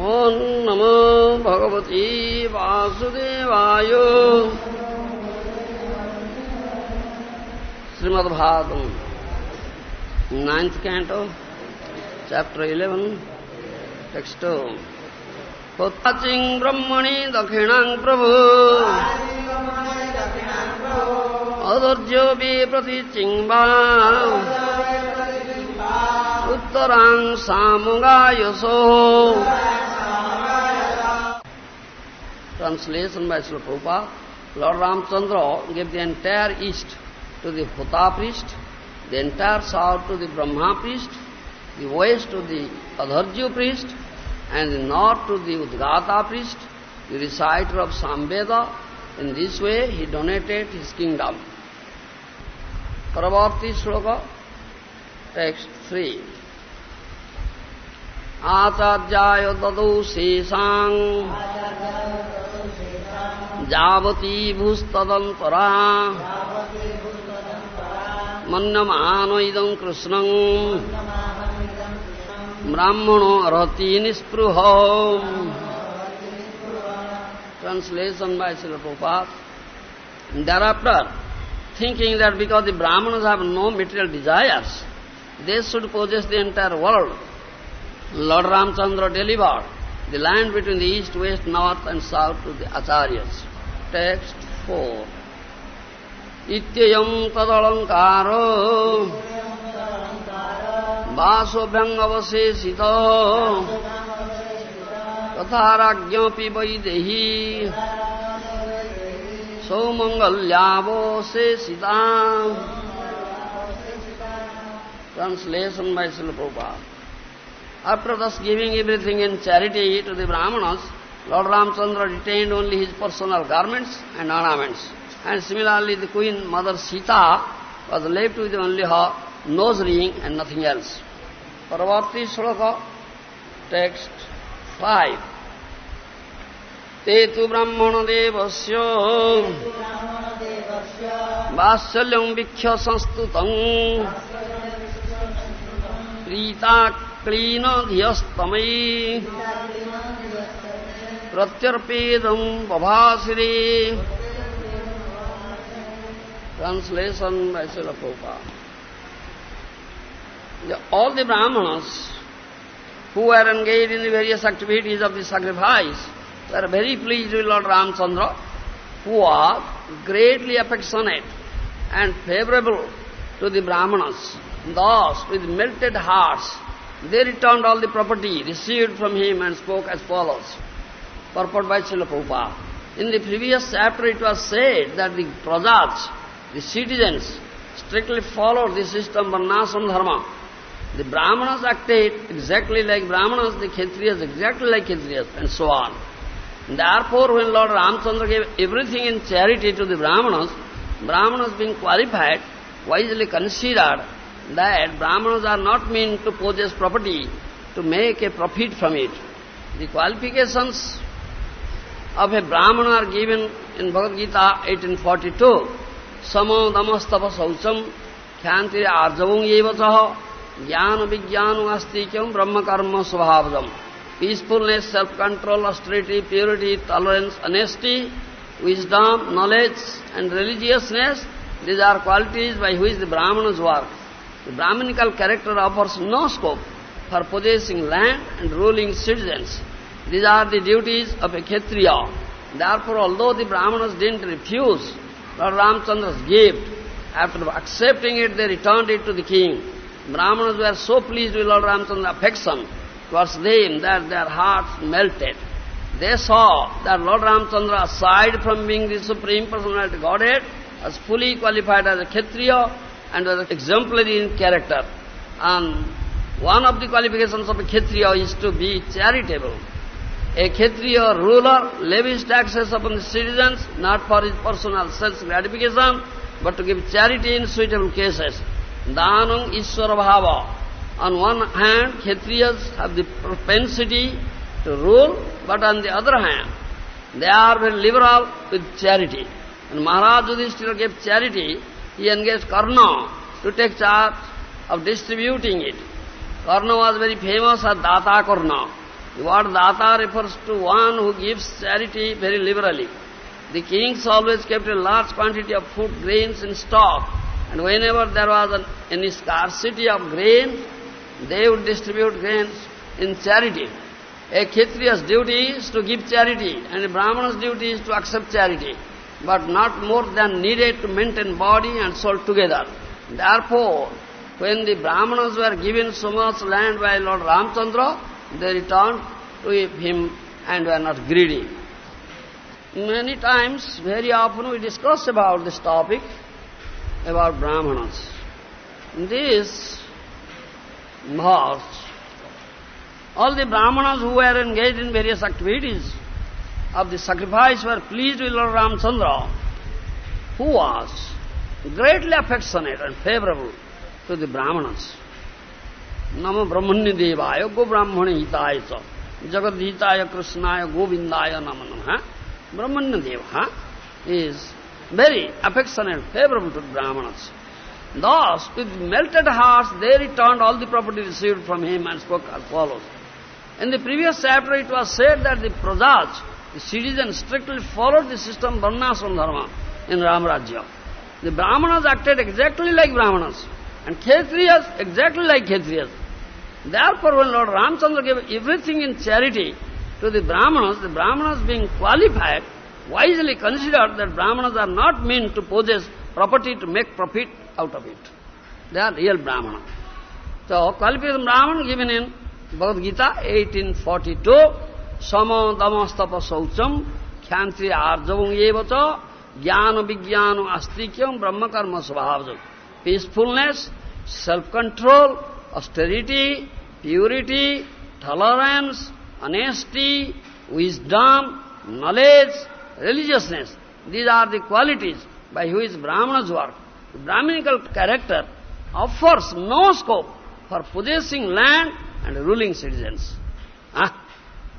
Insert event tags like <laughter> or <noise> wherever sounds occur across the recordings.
ॐ नमो भगवती वासुदेवाय। Srimad Bhagavatam ninth canto chapter eleven text होताचिं ब्रह्मणि दक्षिणा प्रभु। अदर्ज्योऽपि प्रतिचिङ्बा उत्तरां सामुगायसो। translation by Srila Prabhupada, Lord Ramchandra gave the entire east to the Hota priest, the entire south to the Brahma priest, the west to the Adhvaryu priest, and the north to the Udgata priest, the reciter of Samveda. In this way he donated his kingdom. Paravarti Shloka, text 3. आचार्याय ददौ शेषाम् যাবতীভূস্তদন্তরা মন্যমানইদং কৃষ্ণং ব্রাহ্মণ অরতি নিস্পৃহ Translation by Srila Prabhupada. Thereafter, thinking that because the Brahmanas have no material desires, they should possess the entire world. Lord Ramchandra delivered the land between the east, west, north and south to the Acharyas. Text 4. इत्ययम् तदलङ्कारो वासोभ्यङ्गवशेषित तथा राज्ञपि वैदेही सौमङ्गल्यावशेषिता by Srila Prabhupada. After thus giving everything in charity to the Brahmanas, Lord Ramchandra retained only his personal garments and ornaments. And similarly, the Queen Mother Sita was left with only her nose ring and nothing else. Paravarti Shloka, text 5. ते तु ब्राह्मणदेवस्य वात्सल्यं वीक्ष्य संस्तुतम् Preeta clean धियस्तमयी प्रत्यर्पेदम् बभासिरे Translation by Srila Prabhupada. All the Brahmanas who were engaged in the various activities of the sacrifice were very pleased with Lord Ramchandra, who was greatly affectionate and favorable to the Brahmanas. Thus, with melted hearts, they returned all the property received from him and spoke as follows. Purport by Srila Prabhupada. In the previous chapter it was said that the prajas, the citizens, strictly followed the system of Varnashram Dharma. The Brahmanas acted exactly like Brahmanas, the Kshatriyas exactly like Kshatriyas, and so on. Therefore, when Lord Ramchandra gave everything in charity to the Brahmanas, Brahmanas being qualified, wisely considered that Brahmanas are not meant to possess property, to make a profit from it. The qualifications of a Brahmana are given in Bhagavad Gita 1842. Samo damastapa saucham khyantiri arjavung yevachaha jnana vijnanu astikyam brahma karma svabhadam. Peacefulness, self-control, austerity, purity, tolerance, honesty, wisdom, knowledge and religiousness, these are qualities by which the Brahmanas work. The Brahminical character offers no scope for possessing land and ruling citizens. These are the duties of a Kshatriya. Therefore, although the Brahmanas didn't refuse Lord Ramchandra's gift, after accepting it, they returned it to the king. Brahmanas were so pleased with Lord Ramchandra's affection towards them that their hearts melted. They saw that Lord Ramchandra, aside from being the Supreme Personality Godhead, was fully qualified as a Kshatriya and was exemplary in character. And one of the qualifications of a Kshatriya is to be charitable. A Kshatriya ruler levies taxes upon the citizens not for his personal self-gratification but to give charity in suitable cases. Danam Ishwara Bhava. On one hand, Kshatriyas have the propensity to rule, but on the other hand, they are very liberal with charity. When Maharaj Yudhishthira gave charity, he engaged Karna to take charge of distributing it. Karna was very famous as Data Karna. The word Data refers to one who gives charity very liberally. The kings always kept a large quantity of food grains in stock, and whenever there was an, any scarcity of grain, they would distribute grains in charity. A Kshatriya's duty is to give charity, and a Brahmana's duty is to accept charity, but not more than needed to maintain body and soul together. Therefore, when the Brahmanas were given so much land by Lord Ramchandra, they returned to him and were not greedy. Many times, very often we discuss about this topic, about Brahmanas. This verse, all the Brahmanas who were engaged in various activities of the sacrifice were pleased with Lord Ramchandra, who was greatly affectionate and favorable to the Brahmanas. Nama Brahmanya Devaya, Go Brahmani Hitaya Cha, Krishnaya, Govindaya Nama Nama. Brahmanya Deva is very affectionate, and favorable to the Brahmanas. Thus, with melted hearts, they returned all the property received from him and spoke as follows. In the previous chapter, it was said that the Prajas, the citizens, strictly followed the system Varnashram Dharma in Ramrajya. The Brahmanas acted exactly like Brahmanas, and Kshatriyas exactly like Kshatriyas. Therefore, when Lord Ramchandra gave everything in charity to the Brahmanas, the Brahmanas being qualified, wisely considered that Brahmanas are not meant to possess property to make profit out of it. They are real Brahmana. So, qualified Brahman given in Bhagavad Gita 1842, Sama Damastapa Saucham, Khyantri Arjavang Yevacha, Jnana Vijnana Astikyam Brahma Karma Svabhajam. Peacefulness, self-control, austerity, purity, tolerance, honesty, wisdom, knowledge, religiousness. These are the qualities by which Brahmanas work. The Brahminical character offers no scope for possessing land and ruling citizens. Ah,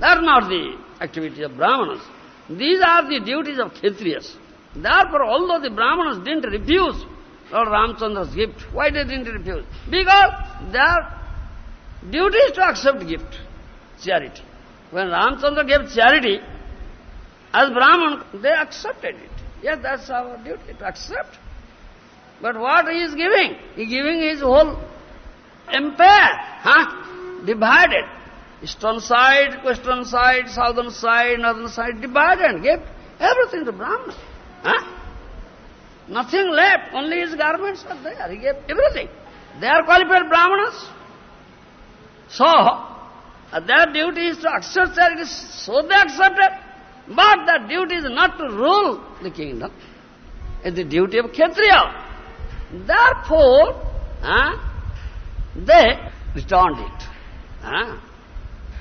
That's not the activity of Brahmanas. These are the duties of Kshatriyas. Therefore, although the Brahmanas didn't refuse Lord Ramchandra's gift, why they didn't refuse? Because their duty is to accept gift, charity. When Ramchandra gave charity, as Brahman, they accepted it. Yes, that's our duty, to accept. But what he is giving? He is giving his whole empire, huh? divided. Eastern side, western side, southern side, northern side, divided, and gave everything to Brahman. Huh? Nothing left, only his garments are there. He gave everything. They are qualified Brahmanas. So, uh, their duty is to accept charity, so they accepted. But their duty is not to rule the kingdom. It's the duty of Kshatriya. Therefore, uh, they returned it. Uh,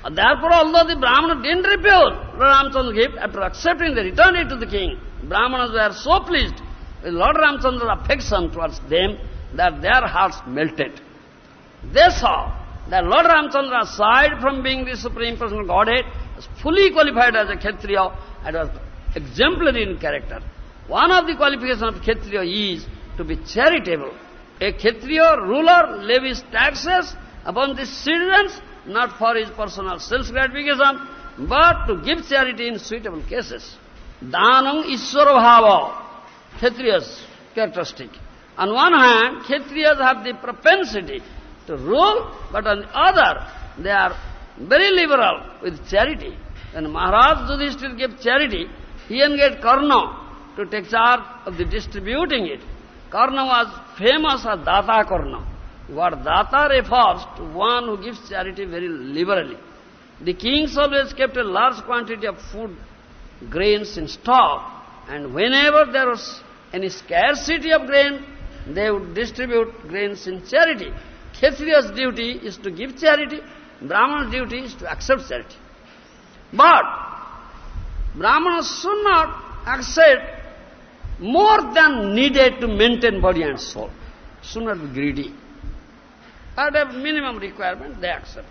therefore, although the Brahmana didn't refuse Ramchandra's gift, after accepting, they returned it to the king. Brahmanas were so pleased with Lord Ramchandra's affection towards them that their hearts melted. They saw that Lord Ramchandra, aside from being the Supreme Personal Godhead, was fully qualified as a Kshatriya and was exemplary in character. One of the qualifications of Kshatriya is to be charitable. A Kshatriya ruler levies taxes upon the citizens not for his personal self-gratification, but to give charity in suitable cases. Danam Ishwara Bhava, Kshatriya's characteristic. On one hand, Kshatriyas have the propensity to rule, but on the other, they are very liberal with charity. When Maharaj Yudhishthira gave charity, he engaged Karna to take charge of the distributing it. Karna was famous as Data Karna. What Data refers to one who gives charity very liberally. The kings always kept a large quantity of food, grains in stock, and whenever there was any scarcity of grain, they would distribute grains in charity. Kshatriya's duty is to give charity, Brahman's duty is to accept charity. But Brahmanas should not accept more than needed to maintain body and soul. Should not be greedy. At a minimum requirement, they accept.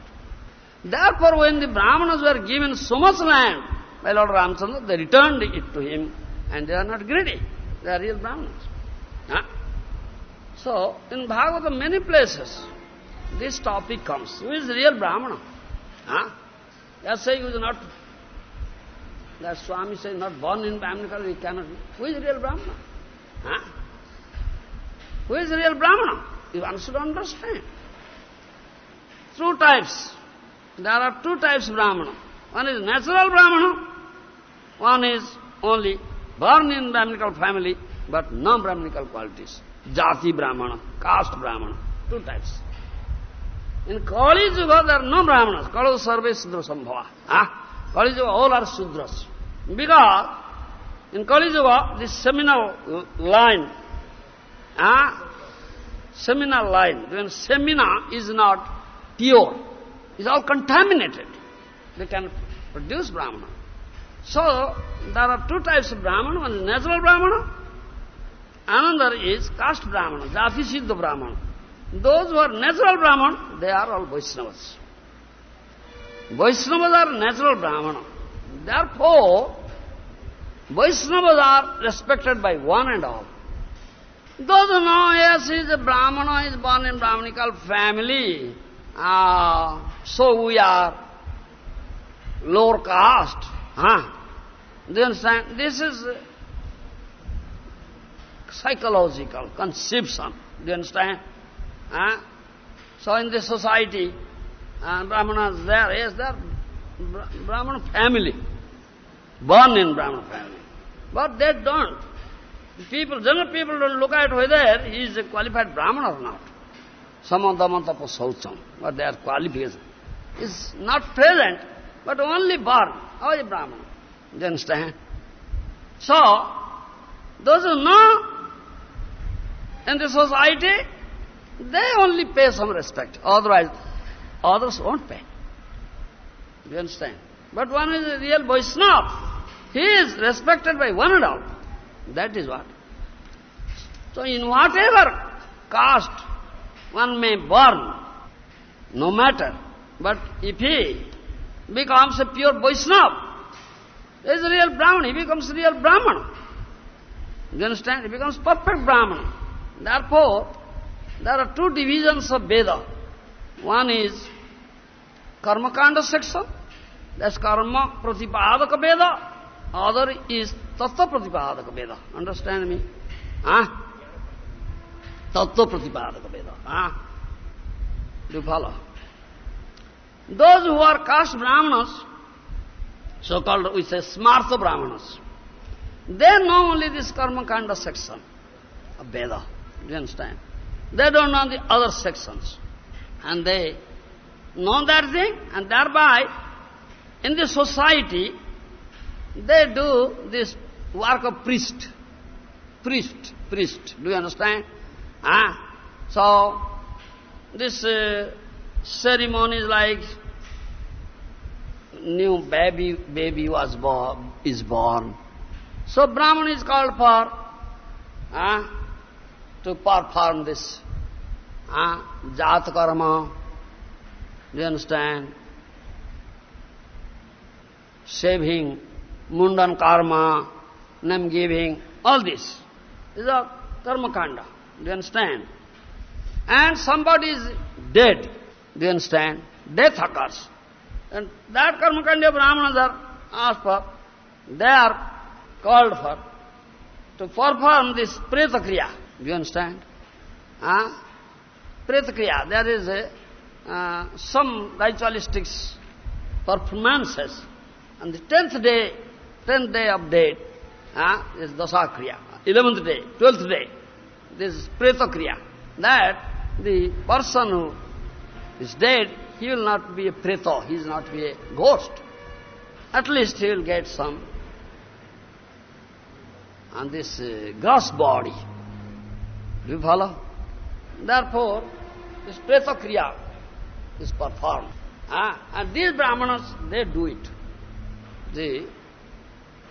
Therefore, when the Brahmanas were given so much land by Lord Ramchandra, they returned it to him, and they are not greedy. They are real Brahmanas. Huh? So, in Bhagavatam, many places, this topic comes. Who is real Brahmana? Huh? They are saying who is not, that Swami says, not born in Brahmanical, we cannot. Who is real Brahmana? Huh? Who is real Brahmana? One should understand. Two types. There are two types of Brahmana. One is natural Brahmana, one is only born in Brahmanical family, but non-Brahmanical qualities. Jati Brahmana, caste Brahmana, two types. In Kali Yuga, there are no Brahmanas. Kali Sarve Sudra Sambhava. Ah? Kali Yuga, all are Sudras. Because in Kali Yuga, this seminal line, ah, seminal line, when semina is not pure, is all contaminated. They can produce Brahmana. So, there are two types of Brahmana. One is natural Brahmana, another is caste Brahmana, Jati Siddha Brahmana. Those who are natural Brahman, they are all Vaishnavas. Vaishnavas are natural Brahmana. Therefore, Vaishnavas are respected by one and all. Those who know, yes, he is a Brahmana, he is born in Brahmanical family, uh, so we are lower caste. Huh? Do you understand? This is psychological conception. Do you understand? Huh? So in this society, uh, Brahmanas there, yes, there Brahman family, born in Brahman family. But they don't. People, general people don't look at whether he is a qualified Brahman or not. Samadamantapa saucham, but their qualification is not present, but only born. Is Brahman? Do you understand? So, those who know in the society, they only pay some respect. Otherwise, others won't pay. Do you understand? But one is a real Vaishnava. He is respected by one and all. That is what. So in whatever caste one may born, no matter, but if he becomes a pure Vaishnava, he is a real Brahman, he becomes real Brahman. You understand? He becomes perfect Brahman. Therefore, there are two divisions of Veda. One is Karma Kanda section, that's Karma Pratipadaka Veda. Other is Tattva Pratipadaka Veda. Understand me? Ah? Tattva Pratipadaka Veda. Do you follow? Those who are caste Brahmanas, so-called, we say, Smartha Brahmanas, they know only this Karma Kanda section of Veda. Do you understand? They don't know the other sections. And they know that thing, and thereby, in the society, they do this work of priest. Priest, priest. Do you understand? Ah, so, this uh, ceremony is like new baby baby was born is born. So Brahman is called for ah, to perform this uh, jat karma, do you understand? Saving, mundan karma, name giving, all this. These are karma kanda, do you understand? And somebody is dead, do you understand? Death occurs. And that karma kanda brahmanas are asked for, they are called for to perform this pretakriya. Do you understand? Huh? Pretakriya, there is a, uh, some ritualistic performances. On the tenth day, tenth day of date, uh, is Dasa kriya. Eleventh day, twelfth day, this is Preta kriya. That the person who is dead, he will not be a Preta, he will not be a ghost. At least he will get some on this uh, body. Do you follow? Therefore, this Preta Kriya is performed. Ah, and these Brahmanas, they do it. the,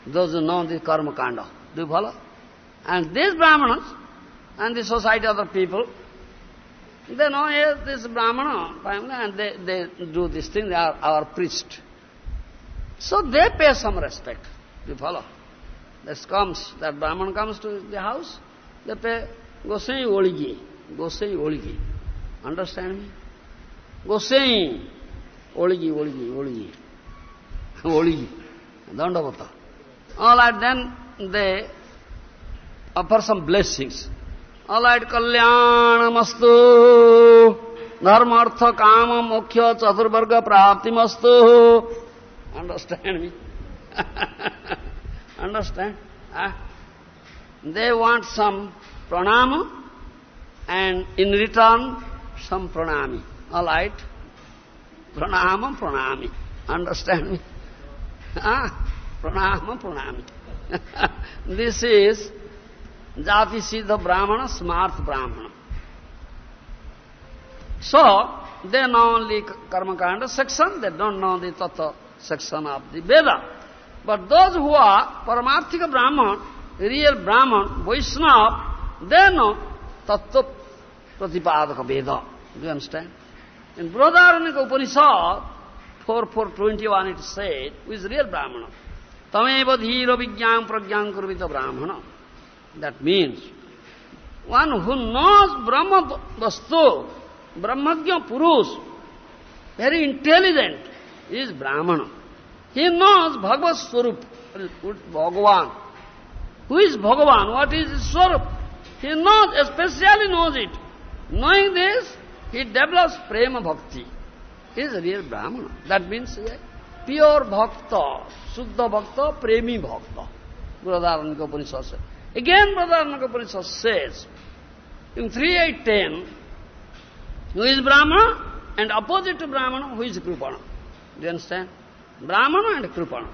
those who know the karma kanda. Do you follow? And these brahmanas and the society of the people, they know yes, this brahmana family and they, they do this thing, they are our priest. So they pay some respect. You follow? This comes, that brahman comes to the house, they pay Gosai Oligi, Gosai Oligi. Understand me? Gosai Oligi, Oligi, Oligi. <laughs> Oligi. Dandavata. All right, then they offer some blessings. All right, Kalyanamastu, Dharma, Artha, Kama, Moksha, Chaturvarga, Praptimastu. Understand me? <laughs> Understand? Ah? They want some pranama and in return some pranami. All right? Pranama, pranami. Understand me? Ah? <laughs> Jati Siddha Brahmana, Smarth Brahmana. So, they know only Karma Kanda section, they don't know the Tattva section of the Veda. But those who are Paramarthika Brahman, real Brahman, Vaishnava, they know Tattva Pratipadaka Veda. Do you understand? In Brihadaranyaka Upanishad, 4.4.21 it said, who is real Brahmana? Tameva dhira vijnam pragyam kurvita Brahmana. That means, one who knows Brahma Vastu, Brahmagya Purush, very intelligent, is Brahmana. He knows Bhagavad Swarup, Bhagavan. Who is Bhagavan? What is his Swarup? He knows, especially knows it. Knowing this, he develops prema bhakti. He is a real Brahmana. That means a pure bhakta, Suddha bhakta, premi bhakta. Brihadaranyaka Upanishad says. Again Brihadaranyaka Upanishad says, in 3810, who is Brahmana and opposite to Brahmana, who is Kripana. Do you understand? Brahmana and kripana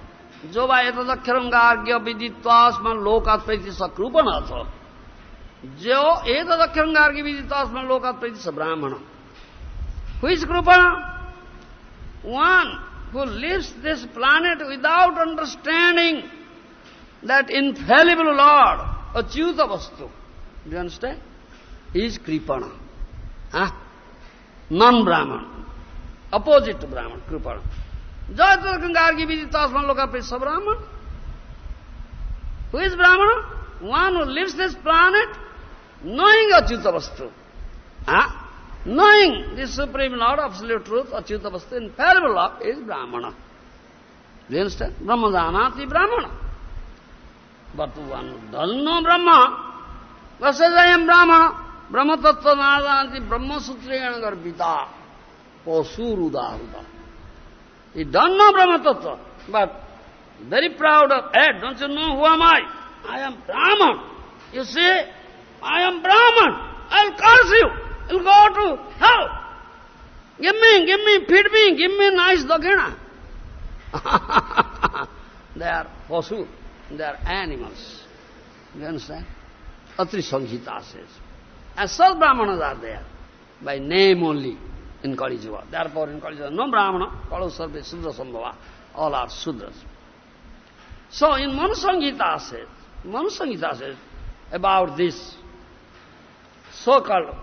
जो वा एतदक्षरंगार्घ्य विदित्वास्मन लोकात प्रति स कृपण अथ जो एतदक्षरंगार्घ्य विदित्वास्मन लोकात प्रति स brahmana who is kripana one who lives this planet without understanding that infallible Lord, Achyuta Vastu. Do you understand? He is Kripana. Ah. Huh? Non-Brahman. Opposite to Brahman, Kripana. Jayatara Gangargi Viditasman Lokapisa Brahman. Who is Brahmana? One who lives this planet knowing Achyuta Vastu. Huh? Knowing the Supreme Lord, Absolute Truth, Achyuta Vastu, infallible Lord is Brahmana. Do you understand? Brahmadanati Brahmana. But one doesn't know Brahma, but says, I am Brahmana. Brahma Tattva Nadanti Brahma Sutriyana Garbita. Posurudahuda. He don't know Brahma Tattva, but very proud of, hey, don't you know who am I? I am Brahman. You see, I am Brahman. I'll curse you. You'll go to hell. Give me, give me, feed me, give me nice dakina. they are pasu, They are animals. You understand? Atri Sanghita says. And such Brahmanas are there, by name only, in Kali Jiva. Therefore, in Kali Jiva, no Brahmana, Kalo Sarve Sudra Sambhava, all are Sudras. So, in Manusangita says, Manusangita says about this so-called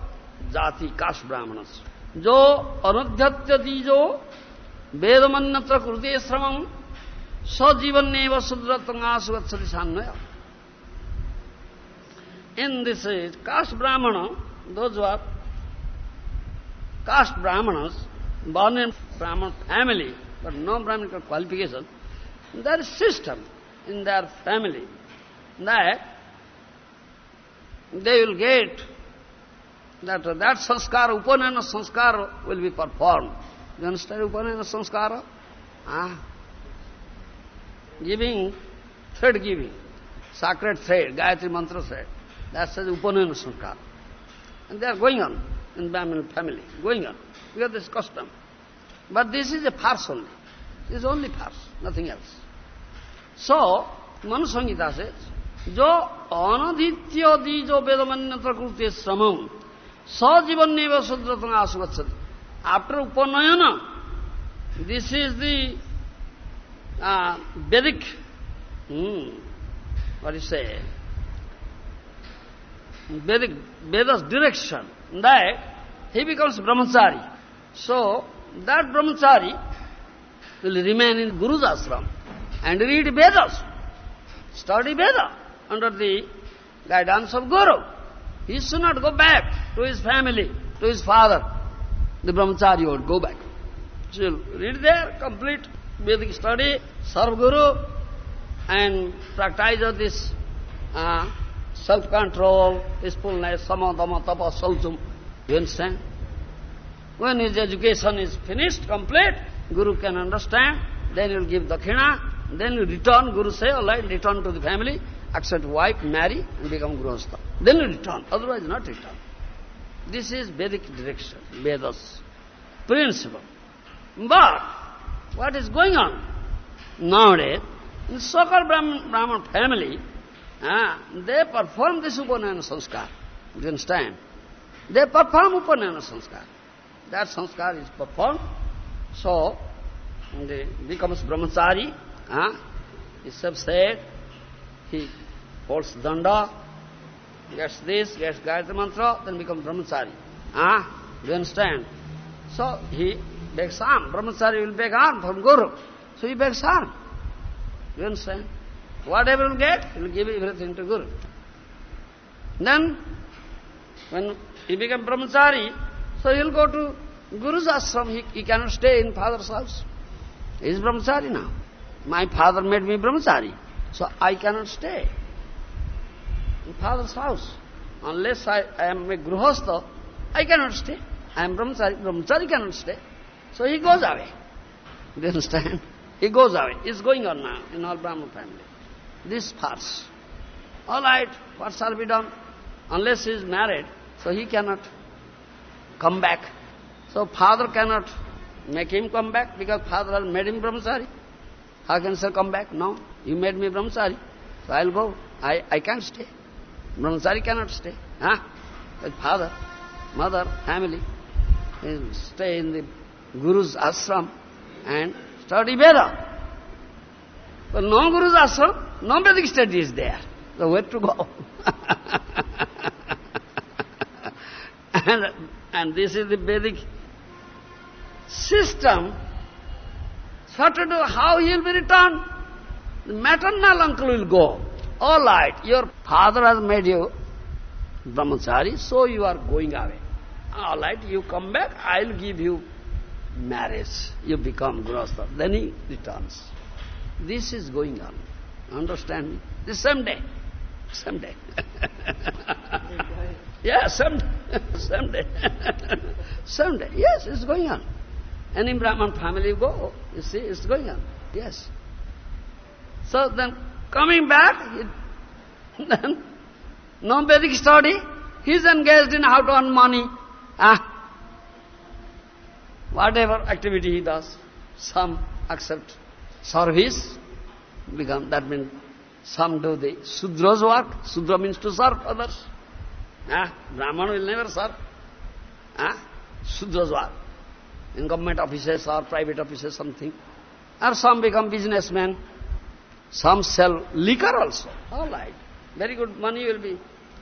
jati kash Brahmanas, jo anadhyatyati jo vedamannatra krute sramam सजीवन नेव शुद्रतंगासुगछति सान्वय In this is caste brahmana, those who are caste brahmanas, born in brahman family, but no brahminical qualification, there is system in their family that they will get that that sanskara, upanayana sanskara will be performed. You understand upanayana sanskara? Ah. Giving, thread giving, sacred thread, Gayatri mantra thread. That's the upanayana sanskara. And they are going on in Brahmin family, going on, because this custom. But this is a farce only. This is only farce, nothing else. So, Manu Samhita says, जो अनधित्य दी जो वेदमन्यत्र कृत्य श्रमम सजीवन नेव शुद्रतंग आसुगछति after upanayana this is the uh, Vedic, hmm, what is you say, Vedic, Veda's direction, that he becomes brahmachari. So, that brahmachari will remain in Guru's ashram and read Vedas, study Veda under the guidance of Guru. He should not go back to his family, to his father. The brahmachari would go back. She will read there, complete Vedic study, serve Guru, and practice this uh, self-control, peacefulness, samadama, tapa, saucham. You understand? When his education is finished, complete, Guru can understand, then he will give dakshina, then you return, Guru say, all right, return to the family, accept wife, marry, and become Grihastha. Then you return, otherwise not return. This is Vedic direction, Vedas principle. But, what is going on? Nowadays, in so-called Brahman, family, they perform this Upanayana Sanskar. Do you understand? They perform Upanayana Sanskar. That Sanskar is performed. So, he becomes Brahmachari. Uh, he said, he holds danda, gets this, gets Gayatri Mantra, then becomes Brahmachari. Ah, do you understand? So he begs arm. Brahmachari will beg arm from Guru. So he begs arm. You understand? Whatever will get, he will give everything to Guru. Then, when he becomes Brahmachari, so he will go to Guru's ashram. He, he cannot stay in father's house. He is Brahmachari now. My father made me Brahmachari. So I cannot stay in father's house. Unless I, I am a Grihastha, I cannot stay. I am Brahmachari. Brahmachari cannot stay. So he goes away. Do you understand? He goes away. It's going on now in all Brahman family. This farce. All right, what shall be done? Unless he is married, so he cannot come back. So father cannot make him come back because father has made him brahmachari. How can he come back? No, you made me brahmachari, so I'll go. I, I can't stay. Brahmachari cannot stay. Huh? But father, mother, family, stay in the Guru's ashram and study Veda. But no Guru's ashram, no Vedic study is there. So where to go? <laughs> and, and this is the Vedic system. So to do? How he will be returned? The maternal uncle will go. All right, your father has made you brahmachari, so you are going away. All right, you come back, I'll give you marriage. You become grihastha. Then he returns. This is going on. Understand me? The same day. Same day. <laughs> yeah, some, same day. <laughs> same day. Yes, it's going on. Any Brahman family go, you see, it's going on. Yes. So then, coming back, <laughs> then, no Vedic study, he's engaged in how to earn money. Ah, whatever activity he does, some accept service, become, that means some do the Sudra's work. Sudra means to serve others. Ah, Brahman will never serve. Ah, Sudra's work. In government offices or private offices, something. Or some become businessmen. Some sell liquor also. All right. Very good money will be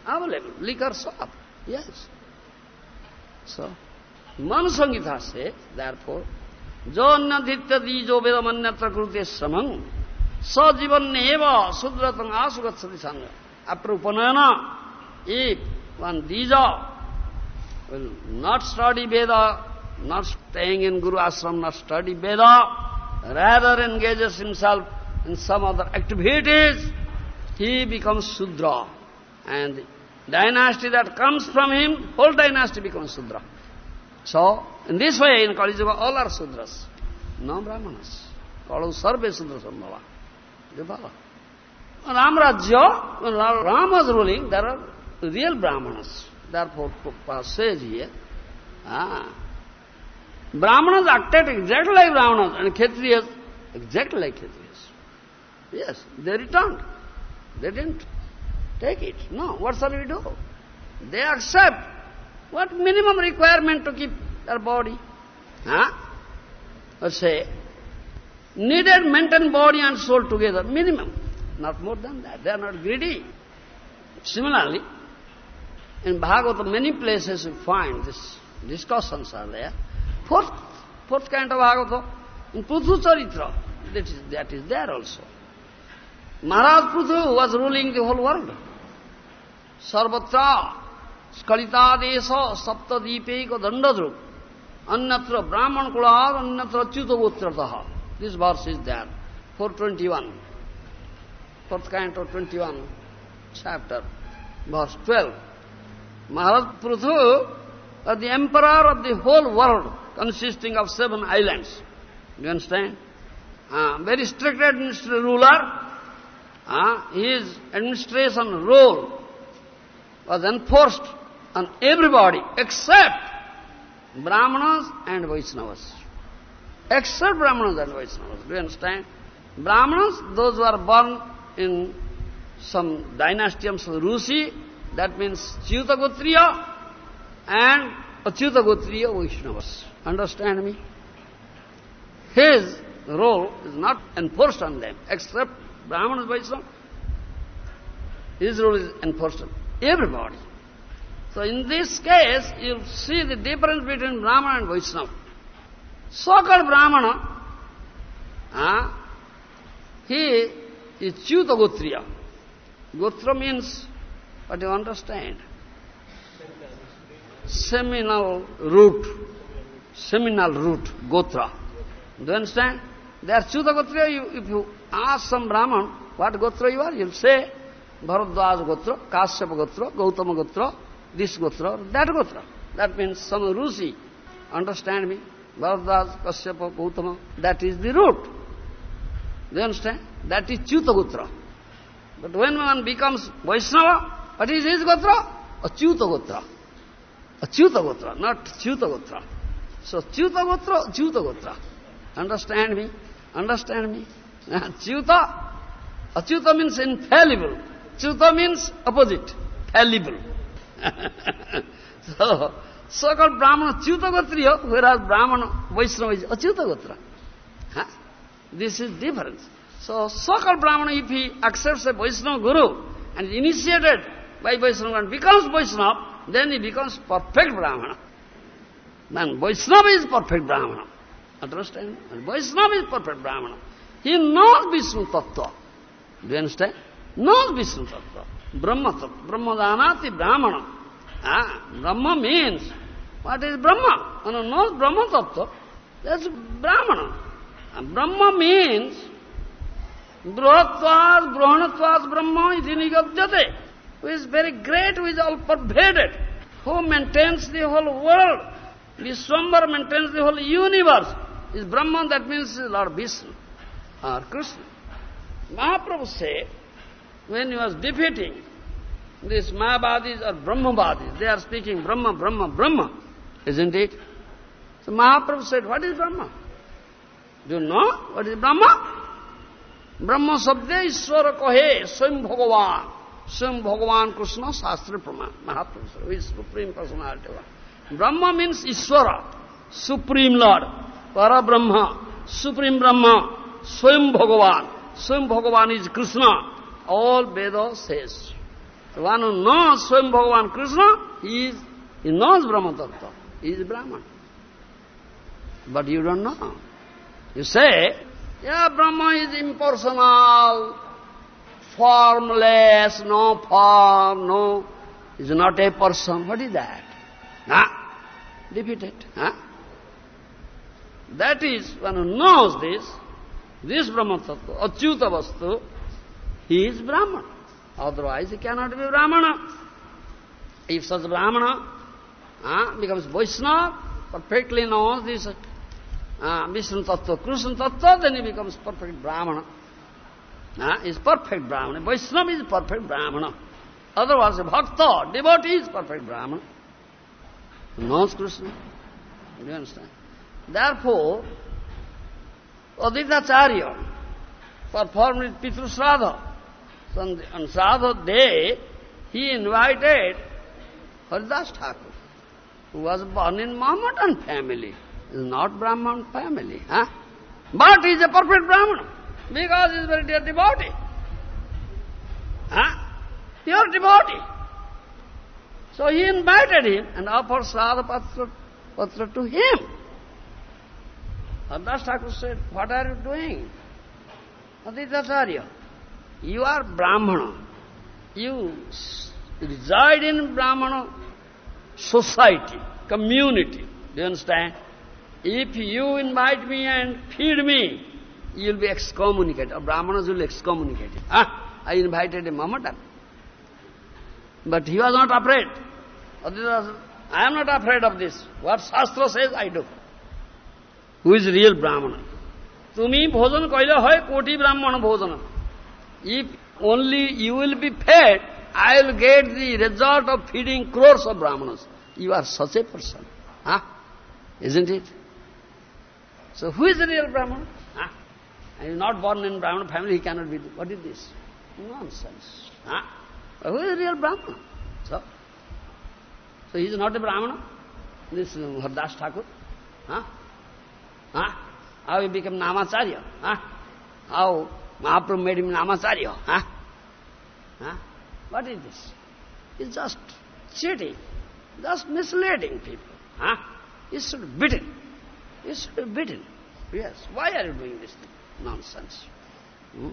available. Liquor shop. Yes. So, Manasangita says, therefore, Jannadhitya dijo vedamanyatra krute samam sajivan neva sudratam asugatsati sangha. After Upanayana, if one dija will not study Veda, not staying in Guru Ashram, not study Veda, rather engages himself in some other activities, he becomes Sudra. And the dynasty that comes from him, whole dynasty becomes Sudra. So in this way, in Kali Yuga, all are Sudras, no Brahmanas. Kalu sarve Sudra Sambhava. Follow? Ram Rajya, when Ram was ruling, there are real Brahmanas. Therefore, says here, ah, Brahmanas acted exactly like Brahmanas, and Kshatriyas exactly like Kshatriyas. Yes, they returned. They didn't take it. No, what shall we do? They accept what minimum requirement to keep our body. Huh? Let's say, needed maintain body and soul together, minimum. Not more than that. They are not greedy. Similarly, in Bhagavata, many places you find this discussions are there. Fourth, fourth kind of Bhagavata, in Pruthu Charitra, that is, that is there also. Maharaj Pruthu was ruling the whole world. Sarvatra, Skalita Saptadipeka Dandadrup, Annatra Brahman Kulad, Annatra Chutavutrataha. This verse is there, 421. Fourth canto, 21 chapter, verse 12. Maharaj Pruthu was the emperor of the whole world, consisting of seven islands. Do you understand? Uh, very strict administrative ruler. Uh, his administration role was enforced on everybody except Brahmanas and Vaishnavas. Except Brahmanas and Vaishnavas. Do you understand? Brahmanas, those who are born in some dynasty of Rusi, that means চ্যুta Gotriya, and Achyuta Gotriya Vaishnavas. Understand me? His role is not enforced on them, except Brahmanas, and Vaishnavas. His role is enforced on everybody. So in this case, you see the difference between Brahmana and Vaishnava. So-called Brahmana, uh, he is Chuta Gotriya. Gotra means, what you understand? Seminal root. Seminal root, Gotra. Do you understand? They are Chuta Gotriya. You, if you ask some Brahman, what Gotra you are, you'll say, Bharadwaja Gotra, Kashyapa Gotra, Gautama Gotra, this gotra or that gotra. That means some Rusi, understand me? Bharadas, Kashyapa, Gautama, that is the root. Do you understand? That is Chuta gotra. But when one becomes Vaishnava, what is his gotra? Achyuta gotra. Achyuta gotra, not Chuta gotra. So Chuta gotra, Juta gotra. Understand me? Understand me? Chuta, Achyuta means infallible. Chuta means opposite, fallible. So, so-called Brahmana চ্যুta whereas Brahmana Vaishnava is Achyuta Huh? This is difference. So, so-called Brahmana, if he accepts a Vaishnava Guru and is initiated by Vaishnava and becomes Vaishnava, then he becomes perfect Brahmana. Then Vaishnava is perfect Brahmana. Understand? And Vaishnava is perfect Brahmana. He knows Vishnu Tattva. Do you understand? Knows Vishnu Tattva. Brahma. Brahmadanati Brahmana. Ah, Brahma means, what is Brahma? One knows Brahma Tattva, that's Brahmana. And Brahma means, Bruhatvad, Bruhanatvad Brahma iti nigadyate, who is very great, who is all pervaded, who maintains the whole world. Vishwambar maintains the whole universe. Is Brahman, that means Lord Vishnu or Krishna. Mahaprabhu said, when he was defeating these Mayavadis or Brahmavadis, they are speaking Brahma, Brahma, Brahma, isn't it? So Mahaprabhu said, what is Brahma? Do you know what is Brahma? ब्रह्म शब्द ईश्वर कहे स्वयं भगवान स्वयं भगवान कृष्ण शास्त्र प्रमाण महापुरुष supreme personality ब्रह्म means ईश्वर supreme lord Para Brahma supreme ब्रह्म स्वयं भगवान स्वयं भगवान is all Veda says. The one who knows Swam Bhagavan Krishna, he, is, he knows Brahma Tattva, he is Brahman. But you don't know. You say, yeah, Brahma is impersonal, formless, no form, no, is not a person. What is that? Nah, repeat it. Huh? That is, one who knows this, this Brahma Tattva, Achyuta Vastu, he is Brahman. Otherwise he cannot be Brahmana. If such Brahmana uh, becomes Vaishnava, perfectly knows this uh, Vishnu Tattva, Krishna Tattva, then he becomes perfect Brahmana. Uh, is perfect Brahmana. Vaishnava is perfect Brahmana. Otherwise, bhakta, devotee is perfect Brahmana. Knows Krishna. Do you understand? Therefore, Advaitacharya performed Pitru Sradha. On, on Sradha day, he invited Haridas Thakur, who was born in Mohammedan family. Is not Brahman family. Huh? But he is a perfect Brahman, because he is very dear devotee. Huh? Pure devotee. So he invited him and offered Sadha Patra, Patra to him. Haridas Thakur said, what are you doing? Advaitacharya, you are Brahmana. You reside in Brahmana society, community. Do you understand? If you invite me and feed me, you will be excommunicated. Or Brahmanas will excommunicate you. Ah, I invited a Mamata. But he was not afraid. I am not afraid of this. What Shastra says, I do. Who is real Brahmana? তুমি ভোজন কইলে হয় কোটি ব্রাহ্মণ ভোজন if only you will be fed i will get the result of feeding crores of brahmanas you are such a person huh? isn't it so who is the real brahman huh? is not born in brahman family he cannot be what is this nonsense huh? who is the real brahman so so he is not a brahmana this Haridas Thakur huh? Huh? How he became Namacharya? Huh? How Mahaprabhu made him Namacharya? Huh? Huh? What is this? It's just cheating, just misleading people. Huh? You should be beaten. You should be beaten. Yes. Why are you doing this? Nonsense. Hmm.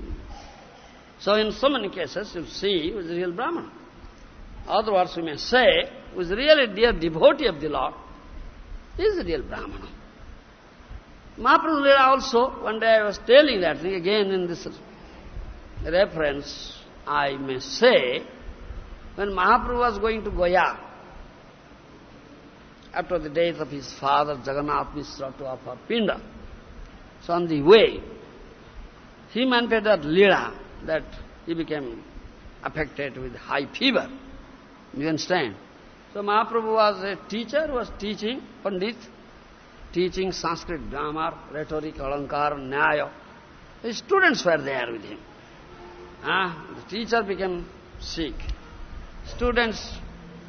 So in so many cases, you see, who is a real Brahman. Otherwise, we may say, is really dear devotee of the Lord, he is a real Brahmana. Mahaprabhu Leela also, one day I was telling that thing again in this reference, I may say, when Mahaprabhu was going to Gaya, after the death of his father Jagannath Mishra to offer Pinda, so on the way, he manifested that Leela, that he became affected with high fever. You understand? So Mahaprabhu was a teacher, was teaching, Pandit, teaching Sanskrit grammar, rhetoric, alankar, nyaya. His students were there with him. Ah, the teacher became sick. Students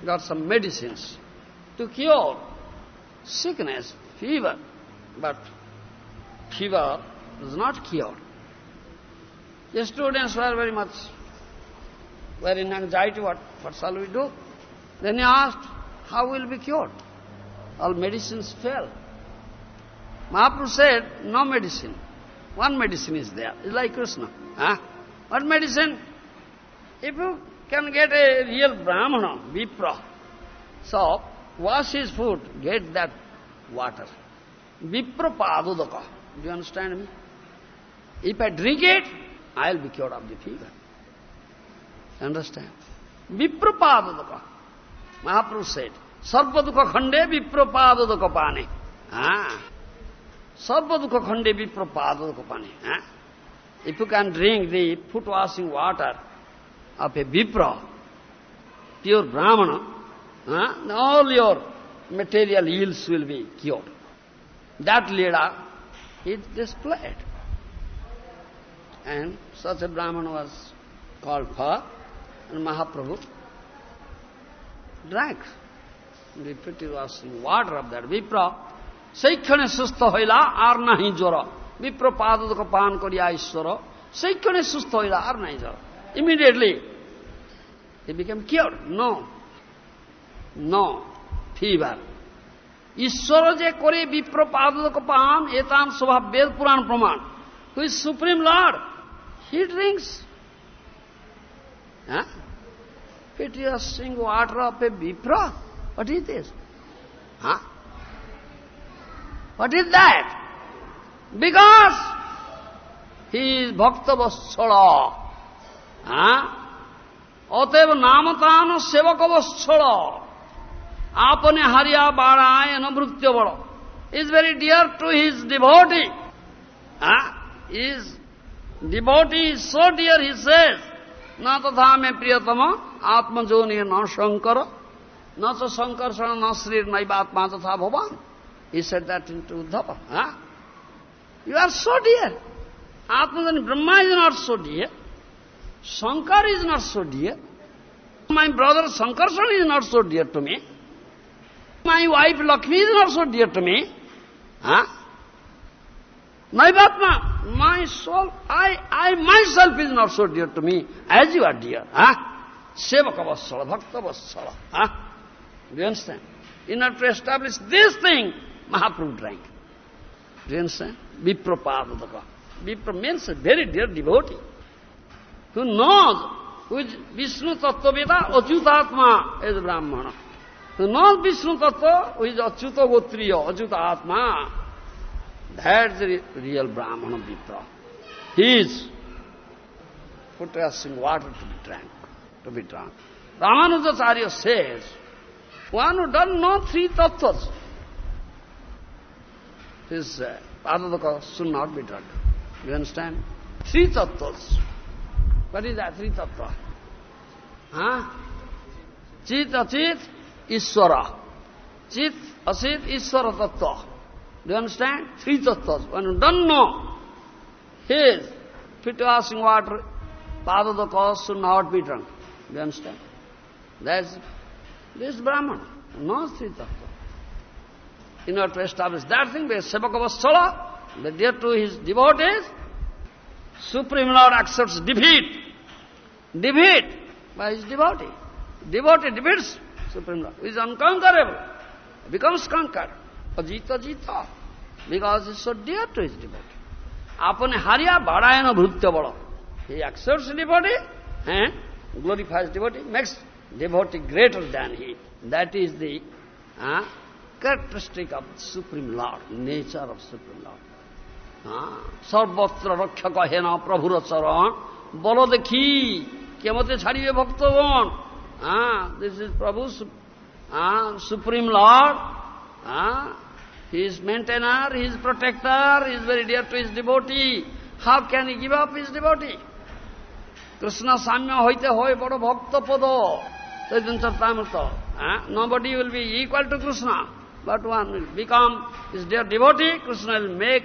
got some medicines to cure sickness, fever. But fever was not cured. The students were very much, were in anxiety, what, what shall we do? Then he asked, how will be cured? All medicines failed. Mahaprabhu said, no medicine. One medicine is there. It's like Krishna. Huh? What medicine? If you can get a real Brahmana, Vipra, so wash his foot, get that water. Vipra padudaka. Do you understand me? If I drink it, I'll be cured of the fever. Understand? Vipra padudaka. Mahaprabhu said, Sarva dukha khande vipra padudaka pane. Ah. Sarva dukha khande viprapada pani. Eh? If you can drink the foot washing water of a vipra, pure brahmana, eh? all your material ills will be cured. That Leela is displayed. And such a brahmana was called for, and Mahaprabhu drank the foot washing water of that vipra, সেইক্ষণে সুস্থ হইলা আর নাহি জ্বর। বিপ্রপাদক পান করিয়া ঈশ্বর। সেইক্ষণে সুস্থ হইলা আর নাই জ্বর। Immediately he became cure no no fever ঈশ্বর যে করে বিপ্রপাদক পান, এ তার স্বভাব বেদ পুরাণ প্রমাণ। Who supreme lord he drinks হ্যাঁ? Feet washing water of a vipra what is this হ্যাঁ? What is that? Because he is bhakta vassala. Huh? অতএব নাম তান সেবক বৎসল আপনে হারিয়া বাড়ায় নৃত্য বড় is very dear to his devotee his devotee is so dear he says না তথা আমি প্রিয়তম আত্মজৌনি ন শঙ্কর ন চ শঙ্কর ন শ্রীর নৈব আত্মা তথা ভবান He said that into Uddhava. Huh? You are so dear. Atmajani Brahma is not so dear. Shankar is not so dear. My brother Sankarsana is not so dear to me. My wife Lakshmi is not so dear to me. Huh? Naivatma, my soul, I, I myself is not so dear to me as you are dear. Huh? Sevaka Vassala, Bhakta Vassala. Huh? Do you understand? In order to establish this thing, Mahaprabhu drank. Do you understand? Viprapadadaka. Vipra means a very dear devotee who knows who is Vishnu Tattvaveda, Achyutatma is Brahmana. Who knows Vishnu Tattva, who is Achyuta Gotriya, Achyuta Atma. That's the real Brahmana Vipra. He is in water to be drank, to be drunk. Ramanujacharya says, one who doesn't know three tattvas, his uh, padadaka should not be drunk. You understand? Three tattvas. What is that three tattva? Huh? Chit, achit, Iswara. Chit, asit, Iswara tattva. Do you understand? Three tattvas. When you don't know his fit washing water, the should not be drunk. Do you understand? That's this Brahman knows three tattva. In order to establish that thing, where Sevaka the dear to his devotees, Supreme Lord accepts defeat. Defeat by his devotee. Devotee defeats Supreme Lord. He is unconquerable. Becomes conquered. Ajita Jita. Because he is so dear to his devotee. Apane harya badayana bhrutya bada. He accepts devotee and glorifies devotee, makes devotee greater than he. That is the uh, characteristic of Supreme Lord, nature of Supreme Lord. সর্বত্র রক্ষক হেন প্রভুর চরণ বলো দেখি কেমতে ছাড়িবে ভক্তগণ হ্যাঁ this is prabhu supreme lord হ্যাঁ he is maintainer he is protector he is very dear to his devotee how can he give up his devotee Krishna সাম্য হইতে হয় বড় ভক্ত পদ চৈতন্য চর্তামৃত হ্যাঁ nobody will be equal to Krishna. But one will become his dear devotee, Krishna will make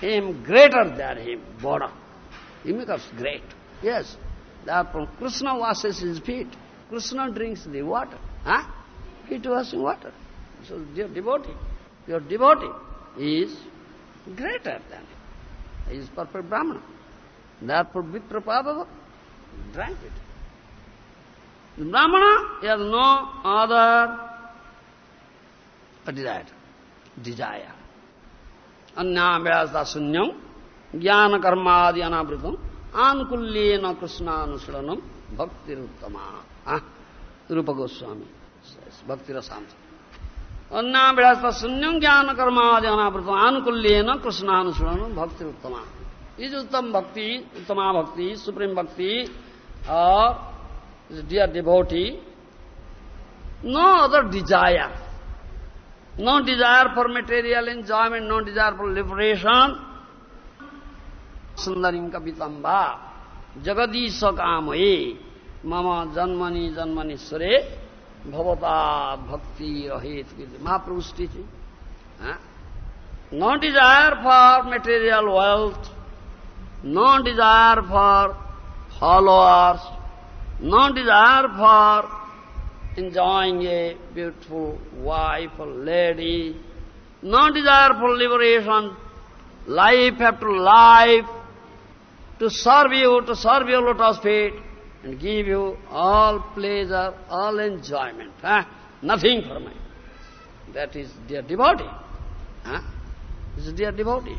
him greater than him, Boda. He becomes great. Yes. Therefore, Krishna washes his feet. Krishna drinks the water. Huh? Feet washing water. So, your devotee, your devotee is greater than him. He is perfect Brahmana. Therefore, Viprapada drank it. The Brahmana has no other, what is that? Desire. अन्याभ्यासता शून्यम ज्ञान कर्मादि अनावृतम आनुकूल्यन कृष्णानुशीलनम भक्ति उत्तमा रूप गोस्वामी भक्ति रसांत अन्याभ्यासता शून्यम ज्ञान कर्मादि अनावृतम आनुकूल्यन कृष्णानुशीलनम भक्ति उत्तमा is उत्तम भक्ति उत्तमा भक्ति सुप्रीम भक्ति और dear devotee no other desire no desire For material enjoyment, no desire for liberation. Sundarim kapitamba jagadisha kamaye mama janmani janmani sure bhavata bhakti rahet. Mahaprabhu's teaching. Huh? No desire for material wealth, no desire for followers, no desire for enjoying a beautiful wife or lady, no desire for liberation, life after life, to serve you, to serve your lotus feet, and give you all pleasure, all enjoyment. Huh? Nothing for me. That is dear devotee. Huh? This is dear devotee.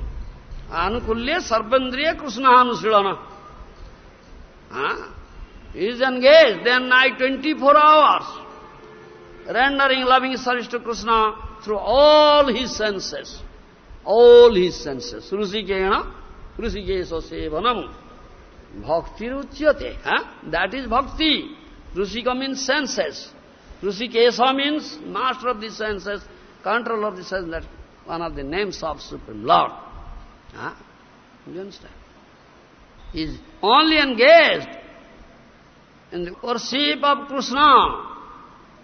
Anukulya sarvendriya krishna anusilana. Huh? He is engaged and night, 24 hours rendering loving service to Krishna through all his senses. All his senses. Rusikena, Rusikesa sevanam. Bhakti ruchyate. Huh? That is bhakti. Rusika means senses. Rusikesa means master of the senses, control of the senses. That's one of the names of Supreme Lord. Huh? You understand? He is only engaged in the worship of Krishna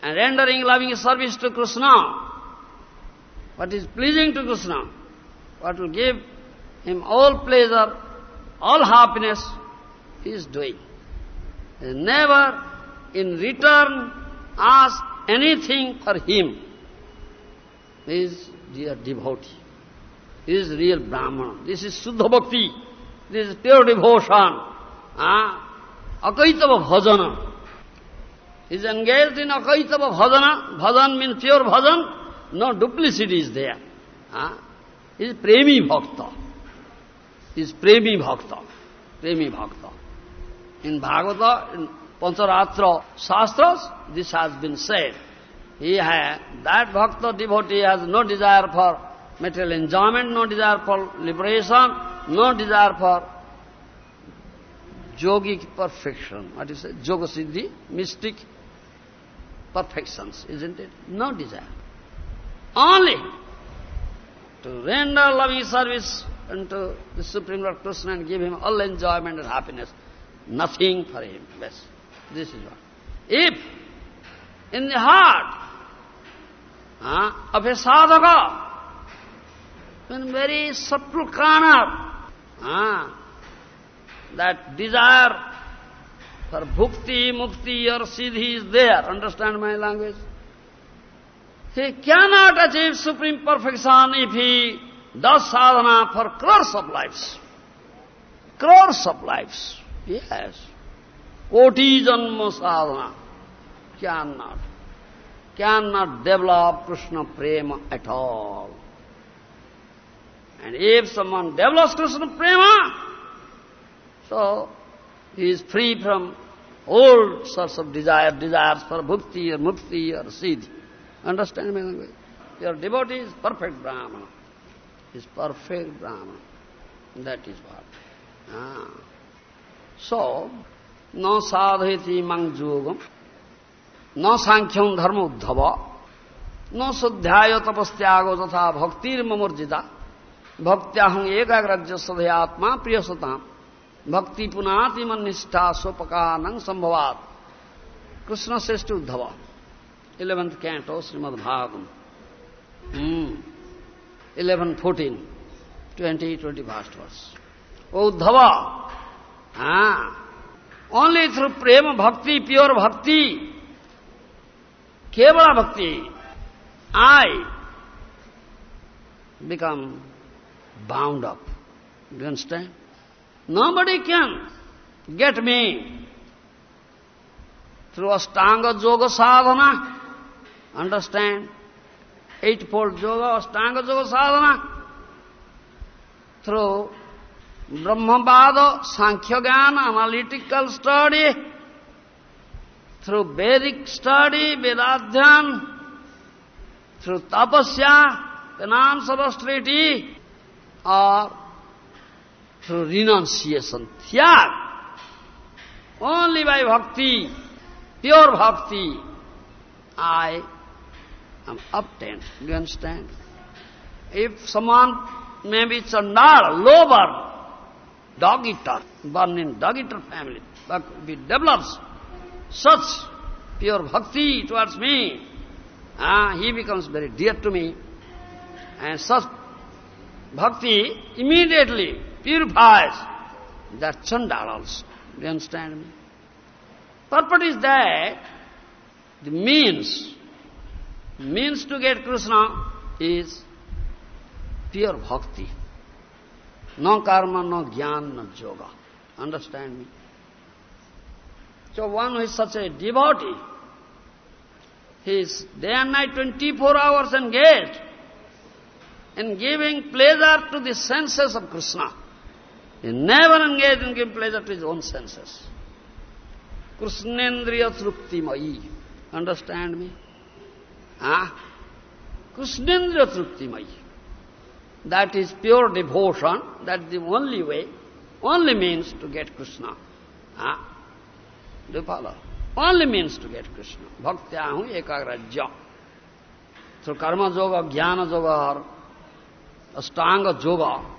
and rendering loving service to Krishna, what is pleasing to Krishna, what will give him all pleasure, all happiness, he is doing. He never in return ask anything for him. He is dear devotee. is real Brahmana. This is Suddha Bhakti. This is pure devotion. Ah, Akaitava Bhajana. Is engaged in Akaitava Bhajana. Bhajan means pure bhajan. No duplicity is there. Ah, he is Premi Bhakta. Is Premi Bhakta. Premi Bhakta. In Bhagavata, in Pancharatra Shastras, this has been said. He has, that Bhakta devotee has no desire for material enjoyment, no desire for liberation, no desire for yogic perfection. What is it? Yoga Siddhi, mystic perfections, isn't it? No desire. Only to render loving service unto the Supreme Lord Krishna and give him all enjoyment and happiness. Nothing for him. Yes, This is what. If in the heart uh, of a sadhaka, in very subtle corner, uh, that desire for bhukti, mukti or siddhi is there. Understand my language? He cannot achieve supreme perfection if he does sadhana for crores of lives. Crores of lives. Yes. Koti janma sadhana. Cannot. Cannot develop Krishna prema at all. And if someone develops Krishna prema, so he is free from all sorts of desire, desires for bhukti or mukti or siddhi. Understand me language? Your devotee is perfect Brahmana. He is perfect Brahmana. That is what. Ah. So, no sadheti mang yogam, no sankhyan dharma uddhava, no sadhyaya tapastyago tatha bhaktir mamurjita, bhaktyaham ekagrajya sadhyatma priyasatam, bhakti punati man nishtha sopakanang sambhavat. Krishna says to Uddhava, 11th canto, Srimad Bhagavatam. Hmm. 11, 14, 20, 21st verse. O Uddhava, ah, only through prema bhakti, pure bhakti, kevala bhakti, I become bound up. Nobody can get me through Astanga Yoga sadhana. Understand? Eightfold yoga, Astanga Yoga sadhana. Through Brahmavada, Sankhya Jnana, analytical study, through Vedic study, Vedadhyan, through tapasya, penance of austerity, or through renunciation, tyag. Only by bhakti, pure bhakti, I am obtained. Do you understand? If someone may be chandal, low birth, dog eater, born in dog eater family, but develops such pure bhakti towards me, ah, he becomes very dear to me. And such bhakti immediately purifies that chandal also. Do you understand me? Purport is that the means, means to get Krishna is pure bhakti. No karma, no jnana, no yoga. Understand me? So one who is such a devotee, he is day and night 24 hours engaged in giving pleasure to the senses of Krishna. He never engaged in giving pleasure to his own senses. Krishnendriya trupti mai. Understand me? Ah? Krishnendriya trupti mai. That is pure devotion. That's the only way, only means to get Krishna. Ah? Do you follow? Only means to get Krishna. Bhaktyahu ekagrajya. Through karma yoga, jnana yoga, or astanga yoga,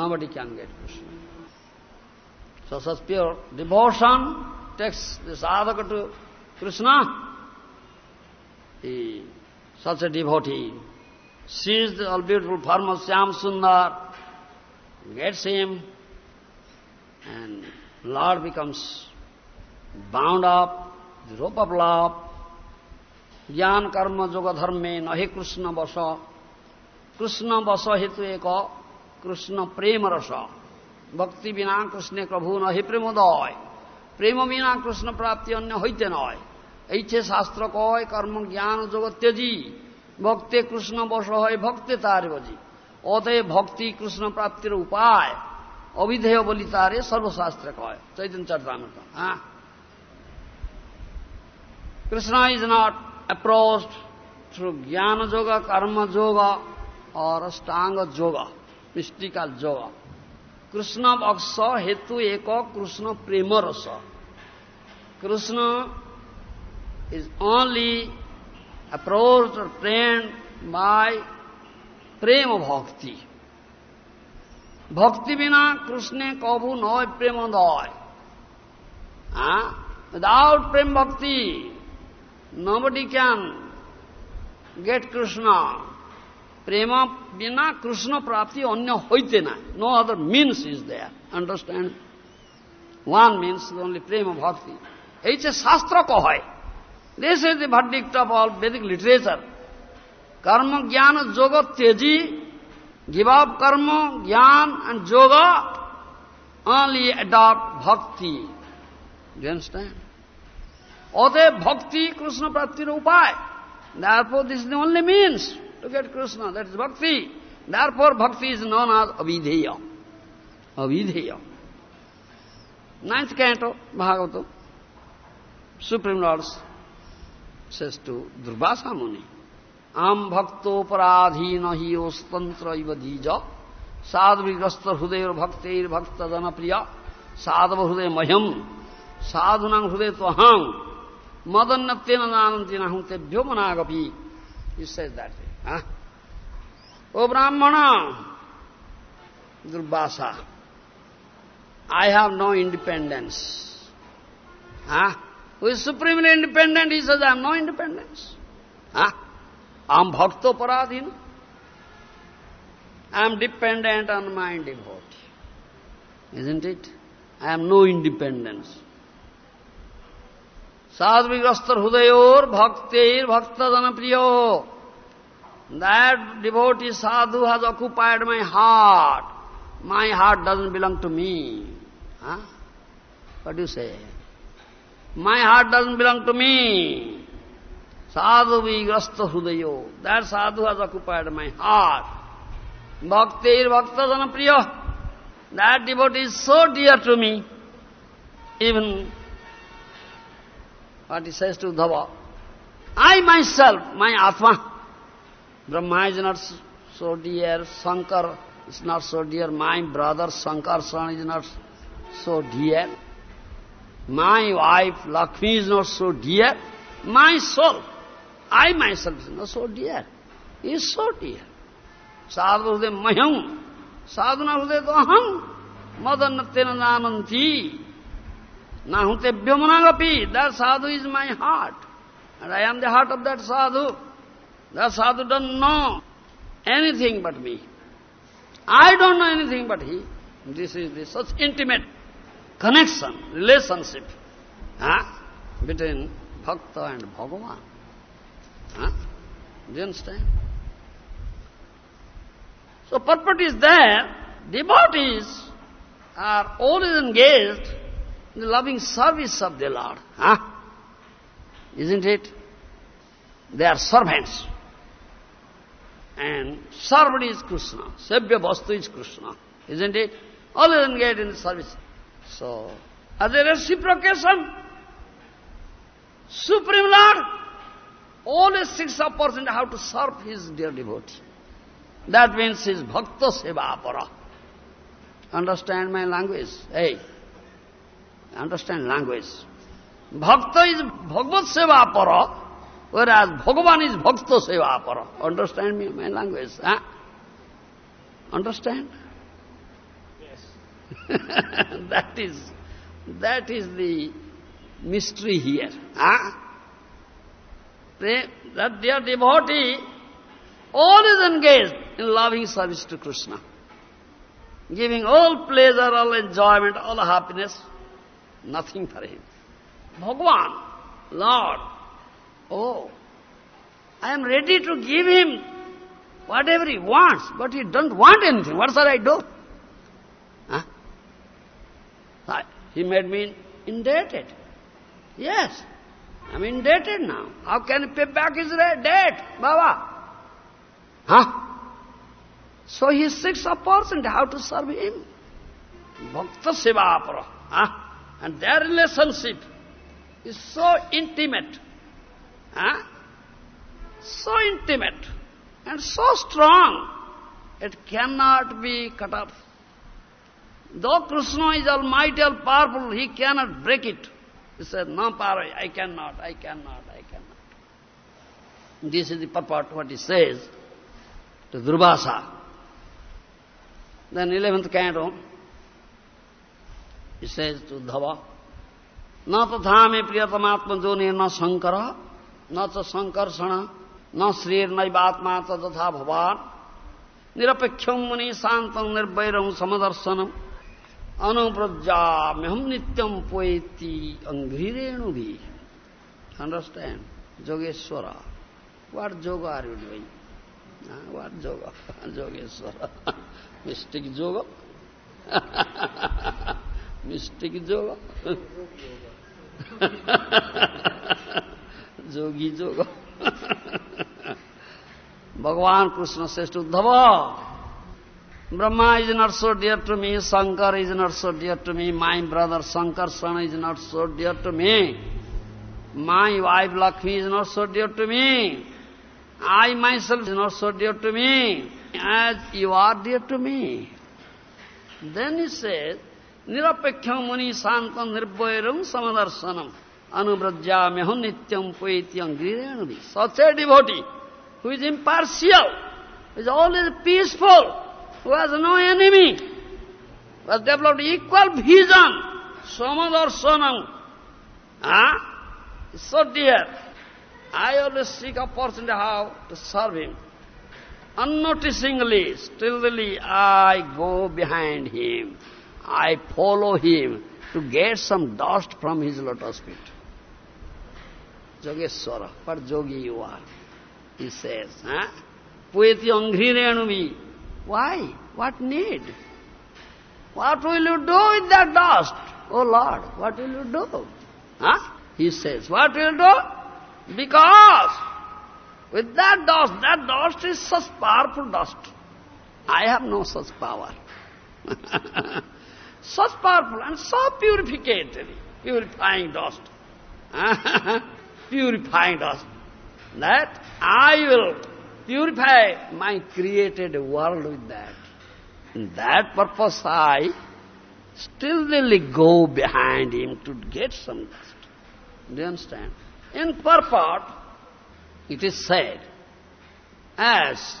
nobody can get Krishna. So such pure devotion takes the sadhaka to Krishna. He, such a devotee sees the all beautiful form of Syam Sundar, gets him, and Lord becomes bound up, the rope of love, Jnana karma yoga dharme nahi Krishna vasa. Krishna vasa hetu eka Krishna প্রেম রস। ভক্তি বিনা কৃষ্ণে প্রভু নহে પ્રેમોદય প্রেম বিনা কৃষ্ণ প্রাপ্তি অন্য হইতে নয়। এই যে শাস্ত্র কয়, কর্ম জ্ঞান জগৎ ত্যাজি ভক্তে কৃষ্ণ বস হয় ভক্তে তার বজি। অতএব ভক্তি কৃষ্ণ প্রাপ্তির উপায়। অবিধেয় বলি তারে সর্বশাস্ত্রে কয়। চৈতন চর্চামৃত হ্যাঁ? Krishna is not approach through jnana yoga, karma যোগ, অর স্টাঙ্গ যোগা। मिस्टिकल जोग कृष्ण बक्स हेतु एक कृष्ण प्रेम रस। Krishna is only approach trend by prema bhakti. भक्ति बिना कृष्ण कभु नय प्रेम दय without prema bhakti nobody can get Krishna Prapti anya hoite na. No other means is there. Understand? One means only Prema Bhakti. It's a Shastra kohai. This is the verdict of all Vedic literature. Karma, Jnana, Yoga, Teji, give up karma, jnana and yoga, only adopt bhakti. Do you understand? অতএব ভক্তি কৃষ্ণ প্রাপ্তির উপায় is the only means to get Krishna, that is bhakti. Therefore, bhakti is known as avidheya. Avidheya. Ninth canto, Bhagavatam, Supreme Lord says to Durvasa Muni, Am bhakto paradhi nahi ostantra iva dhija, sadvigrasta hrudayor bhakteir bhakta dana priya, sadava hruday mayam, sadhunam hruday tvaham, madannatena nanantina hum tebhyo managapi. He says that way. हाँ? ओ brahmana, Durvasa I have no independence हाँ? Who is supremely independent is says I have no independence हाँ? आम भक्तो तो पराधीन I am dependent on my his in it I have no independence साध्विक अस्त्र हृदयोर भक्तेर भक्तजनप्रियो That devotee sadhu has occupied my heart. My heart doesn't belong to me. Huh? What do you say? My heart doesn't belong to me. Sadhu vigrasta hudayo. That sadhu has occupied my heart. Bhaktir bhaktadana priya. That devotee is so dear to me. Even what he says to Dhava. I myself, my Atma, Brahma is not so dear, Shankar is not so dear, my brother Shankar son is not so dear, my wife Lakshmi is not so dear, my soul, I myself is not so dear, he is so dear. Sadhu hrude mayam, sadhuna hrude aham, madannatena nananti, nahutebhyo managapi, that sadhu is my heart, and I am the heart of that sadhu. That sadhu doesn't know anything but me. I don't know anything but he. This is the such intimate connection, relationship huh, between Bhakta and Bhagavan. Huh? Do you understand? So purport is there, devotees are always engaged in the loving service of the Lord. Huh? Isn't it? They are servants. And servant is Krishna. Sabya Vastu is Krishna. Isn't it? Always engaged in the service. So, as a reciprocation, Supreme Lord always seeks opportunity how to serve his dear devotee. That means his bhakta seva para. Understand my language? Hey, understand language. Bhakta is bhagavad seva para, whereas Bhagavan is bhakta seva para. Understand me, my language? Huh? Understand? Yes. <laughs> that is, that is the mystery here. Huh? They, that dear devotee all is engaged in loving service to Krishna, giving all pleasure, all enjoyment, all happiness, nothing for him. Bhagavan, Lord, oh, I am ready to give him whatever he wants, but he don't want anything. What shall I do? Huh? He made me indebted. Yes, I'm indebted now. How can he pay back his debt, Baba? Huh? So he seeks a opportunity how to serve him. Bhakta Seva Huh? And their relationship is so intimate. Huh? So intimate and so strong, it cannot be cut off. Though Krishna is almighty, all powerful, he cannot break it. He said, no power, I cannot, I cannot, I cannot. This is the purport what he says to Durvasa. Then eleventh canto, he says to Dhava, न तथा मे प्रियतमात्म जो न शंकर न च सङ्कर्षण न श्रीर नैवात्मा च तथा भवान्। निरपेक्ष मुनि शान्तम निर्वैरम समदर्शनम। अनुप्रजाम्यहम नित्यम पोयति अङ्घ्रिरेणु भी अंडरस्टैंड जोगेश्वर वाट जोग आर यु डूइंग वाट जोग <laughs> जोगेश्वर। मिस्टिक जोग मिस्टिक <laughs> जोग <laughs> Yogi yoga. Bhagavan Krishna says to Uddhava, Brahma is not so dear to me, Shankar is not so dear to me, my brother Sankarsana is not so dear to me, my wife Lakshmi is not so dear to me, I myself is not so dear to me, as you are dear to me. Then he says, Nirapekhyam muni santam nirbhairam samadarsanam anubrajyamyahu nityam poeti angrirenadi. Such a devotee who is impartial, who is always peaceful, who has no enemy, who has developed equal vision, samadarsanam. Ah? So dear. I always seek opportunity how to serve him. Unnoticingly, stillly, I go behind him. I follow him to get some dust from his lotus feet. Yogeshwara, what yogi you are? He says, huh? Pueti anghrirenuvi. Why? What need? What will you do with that dust? Oh Lord, what will you do? Huh? He says, what will you do? Because with that dust, that dust is such powerful dust. I have no such power. <laughs> such powerful and so purificatory, purifying dust. <laughs> purifying us. That I will purify my created world with that. In that purpose I still stillly go behind him to get some dust. Do you understand? In purport, it is said, as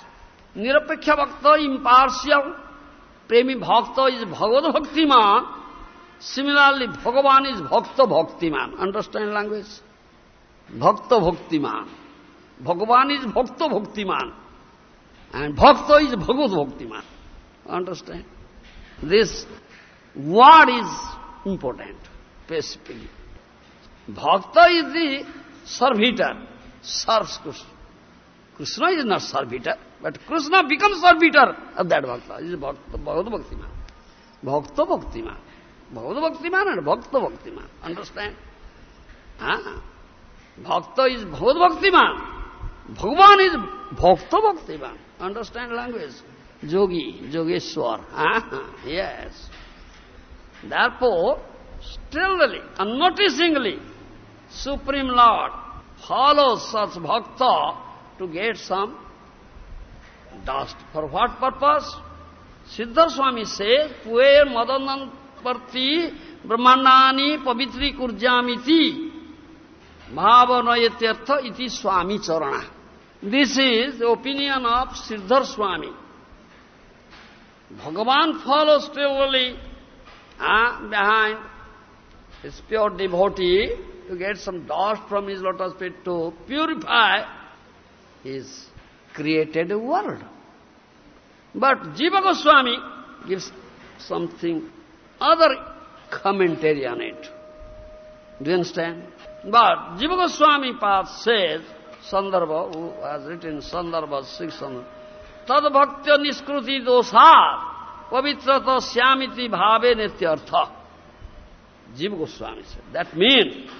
Nirapeksha Bhakta, impartial, Premi Bhakta is Bhagavad Bhaktiman, similarly Bhagavan is Bhakta Bhaktiman. Understand language? Bhakta Bhaktiman. Bhagavan is Bhakta Bhaktiman. And Bhakta is Bhagavad Bhaktiman. Understand? This word is important, specifically. Bhakta is the servitor, serves Krishna. Krishna is not servitor, but Krishna becomes servitor of that Bhakta. This is Bhakta, Bhagavad Bhaktiman. Bhakta Bhaktiman. Bhagavad Bhaktiman and Bhakta Bhaktiman. Understand? Ah. Bhakta is bhagavat bhaktiman bhagavan is bhakta bhaktiman understand language जोगी, जोगेश्वर। Yes there पो stealthily unnoticingly supreme lord follow such bhakta to get some dust for what purpose सिद्धर स्वामी से पुए मदन प्रति ब्रह्मांडानी पवित्री कुर्जामी थी bhavanayatyartha iti Swami charana. This is the opinion of Sridhar Swami. Bhagavan follows stillly uh, behind his pure devotee to get some dust from his lotus feet to purify his created world. But Jiva Goswami gives something other commentary on it. Do you understand? But Jiva Goswami Pad says, Sandarbha, who has written Sandarbha 600, tad bhaktya niskruti dosar pavitrata syamiti bhave nityartha. Jiva Goswami said, that means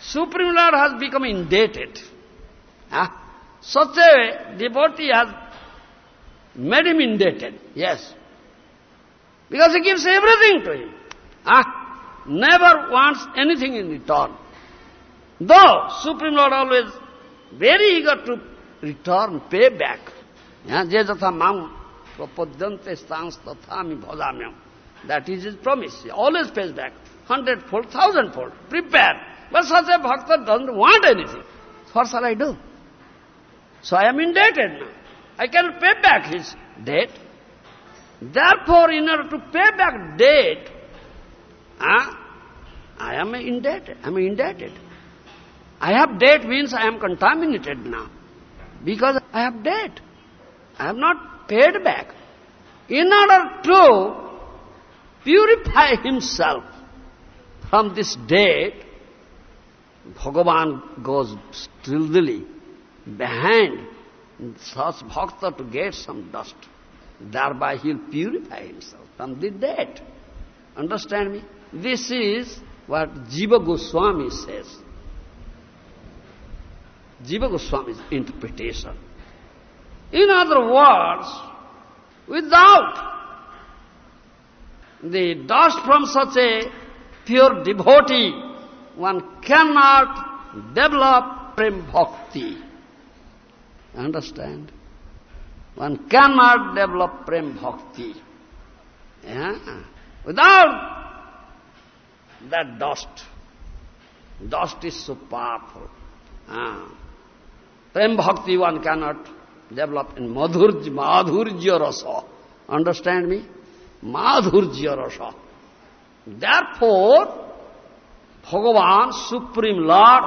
Supreme Lord has become indebted. Huh? Such a devotee has made him indebted, yes. Because he gives everything to him. Huh? Never wants anything in return. Though Supreme Lord always very eager to return, pay back. Je mam prapadyante stans tathami bhajamyam. That is his promise. He always pays back. Hundredfold, thousandfold. Prepared. But such a bhakta doesn't want anything. What shall I do? So I am indebted now. I can pay back his debt. Therefore, in order to pay back debt, huh, I am indebted. I am indebted. I have debt means I am contaminated now. Because I have debt. I have not paid back. In order to purify himself from this debt, Bhagavan goes stealthily behind such bhakta to get some dust. Thereby he'll purify himself from the debt. Understand me? This is what Jiva Goswami says. Jiva Goswami's interpretation. In other words, without the dust from such a pure devotee, one cannot develop prem bhakti. Understand? One cannot develop prem bhakti. Yeah? Without that dust. Dust is so powerful. Ah. Prem bhakti one cannot develop in madhurja, madhurja rasa. Understand me? Madhurja rasa. Therefore, Bhagavan, Supreme Lord,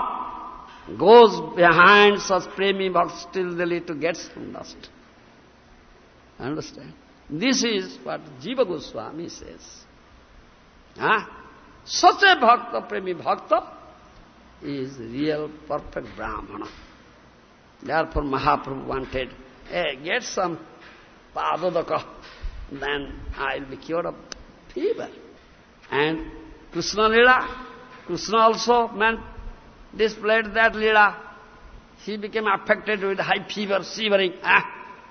goes behind such premi bhakti to get some dust. Understand? This is what Jiva Goswami says. Huh? Such a bhakta, premi bhakta, is real perfect Brahmana. Therefore Mahaprabhu wanted, hey, get some padadaka, then I'll be cured of fever. And Krishna Lila, Krishna also man displayed that Lila. He became affected with high fever, shivering. Ah,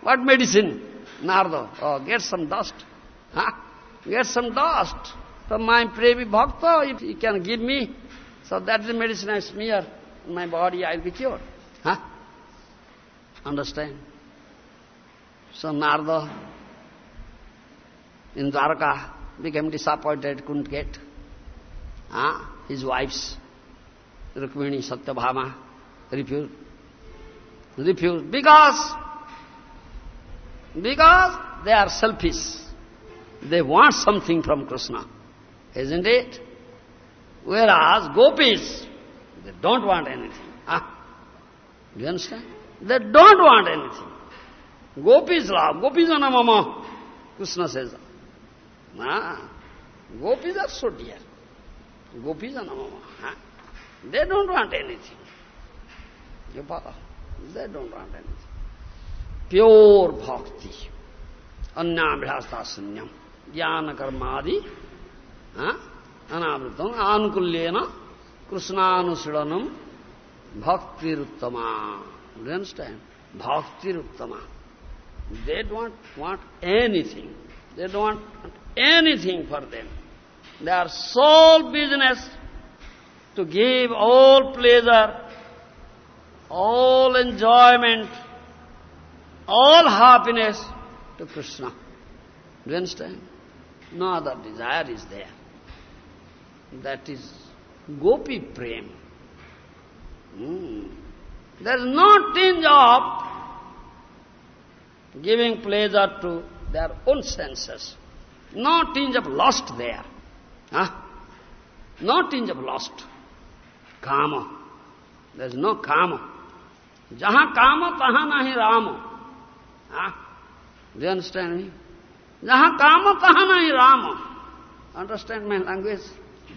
what medicine? Nardo. Oh, get some dust. Huh? Get some dust from my Premi Bhakta, if he can give me. So that's the medicine I smear in my body, I'll be cured. Huh? Understand? So Narda in Dwarka became disappointed, couldn't get. Huh? His wives, Rukmini, Satyabhama, refused. Refused because because they are selfish. They want something from Krishna. Isn't it? Whereas gopis, they don't want anything. Ah, Do you understand? They don't want anything. Gopis love. Gopis are mama. Krishna says. Ah, gopis are so dear. Gopis are mama. Ah. They don't want anything. You follow? They don't want anything. Pure bhakti. Anyabhyasta sunyam. Jnana karmadi. Anavritam. Anukulyena. Krishnanusilanam. Bhaktiruttama. Do you understand? Bhaktiruttama. They don't want anything. They don't want anything for them. Their sole business to give all pleasure, all enjoyment, all happiness to Krishna. Do you understand? No other desire is there. That is gopi prem. Mm. There is no tinge of giving pleasure to their own senses. No tinge of lust there. Huh? No tinge of lust. Kama. There is no kama. Jaha kama, taha nahi rama. Huh? Do you understand me? Jaha kama, taha nahi rama. Understand my language?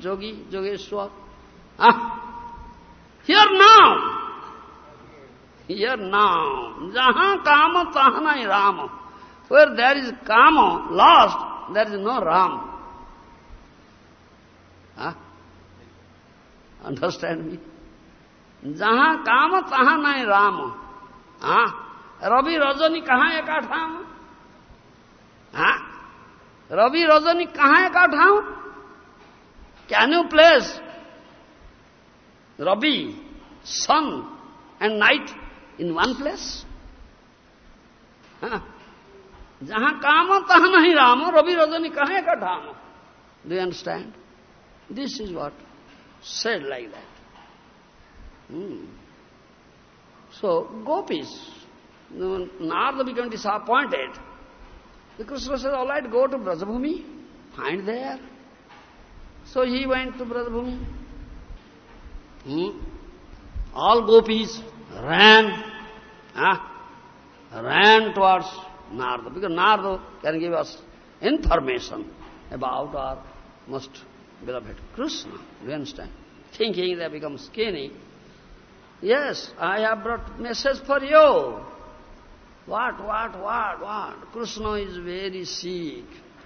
Jogi, Jogeshwar. Ah, here now. Here now. Jahan kama tahana hai rama. Where there is kama lost, there is no rama. Ah, understand me? जहाँ kama tahana hai rama. Ah. Rabi Rajani कहाँ एक ठाम हाँ रवि रजनी कहाँ एक ठाम Can you place Rabi, sun and night in one place? Jaha kama taha nahi rama, Rabi Rajani kahe ka dhama. Do you understand? This is what said like that. Hmm. So, gopis, Narada became disappointed. The Krishna says, all right, go to Brajabhumi, find there so he went to Brajabhumi. Hmm? All gopis ran, huh? ran towards Narada, because Narada can give us information about our most beloved Krishna. Do you understand? Thinking they become skinny. Yes, I have brought message for you. What, what, what, what? Krishna is very sick.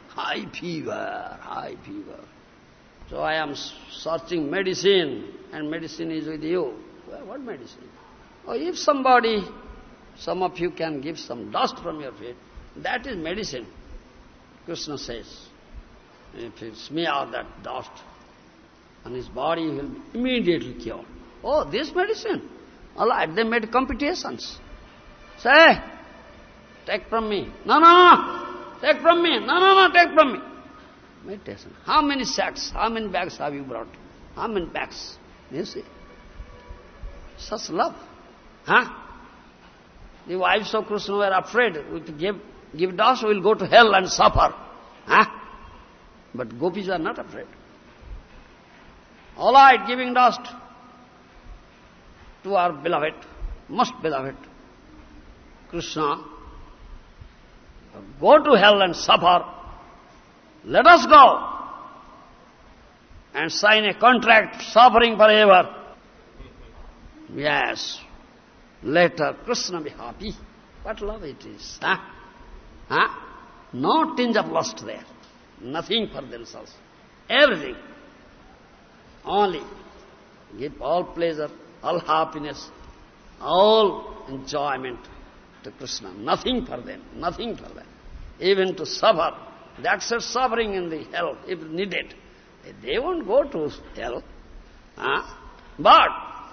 High fever, high fever. So I am searching medicine, and medicine is with you. Well, what medicine? Oh, if somebody, some of you can give some dust from your feet, that is medicine, Krishna says. If you smear that dust on his body, he will immediately cure. Oh, this medicine? All right, they made competitions. Say, take from me. No, no, no, take from me. No, no, no, take from me. Meditation. How many sacks, how many bags have you brought? How many bags? You see? Such love. Huh? The wives of Krishna were afraid. If give, give dust, we will go to hell and suffer. Huh? But gopis are not afraid. All right, giving dust to our beloved, most beloved, Krishna, go to hell and suffer let us go and sign a contract suffering forever. Yes. Later, Krishna be happy. What love it is. Huh? Huh? No tinge of lust there. Nothing for themselves. Everything. Only give all pleasure, all happiness, all enjoyment to Krishna. Nothing for them. Nothing for them. Even to suffer that's a suffering in the hell, if needed. They won't go to hell. Huh? But,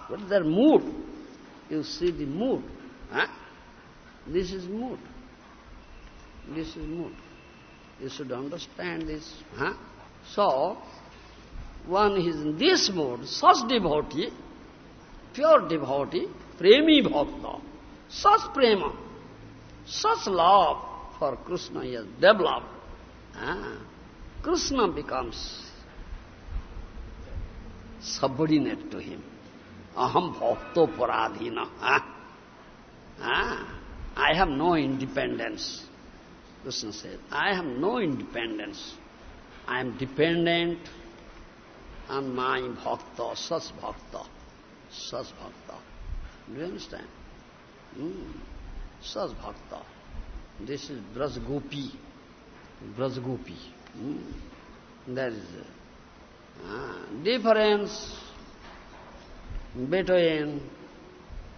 what is their mood? You see the mood. Huh? This is mood. This is mood. You should understand this. Huh? So, one is in this mood, such devotee, pure devotee, premi bhakta, such prema, such love for Krishna he has developed, Ah, Krishna becomes subordinate to him. Aham bhakto paradhina. Ah, ah, I have no independence. Krishna says, I have no independence. I am dependent on my bhakta, such bhakta, such bhakta. Do you understand? Mm. Such bhakta. This is Braj Gopi. Brajgopi. Hmm? There is a difference between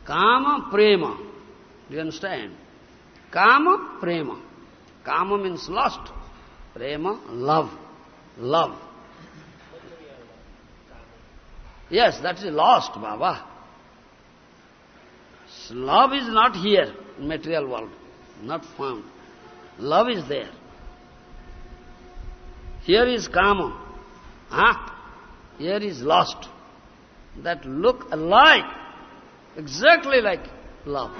kama prema. Do you understand? Kama prema. Kama means lust. Prema, love. Love. Yes, that is lost, Baba. Love is not here in material world, not found. Love is there. Here is kama. Huh? Here is lust. That look alike, exactly like love.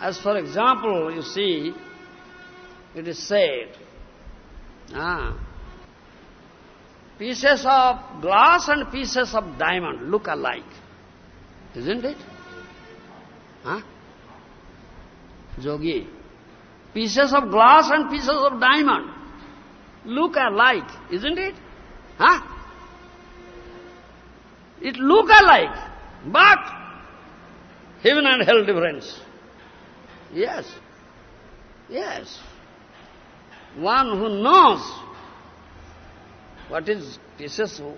As for example, you see, it is said, ah, pieces of glass and pieces of diamond look alike. Isn't it? Huh? Jogi. Pieces of glass and pieces of diamond look alike, isn't it? Huh? It look alike, but heaven and hell difference. Yes. Yes. One who knows what is pieces of,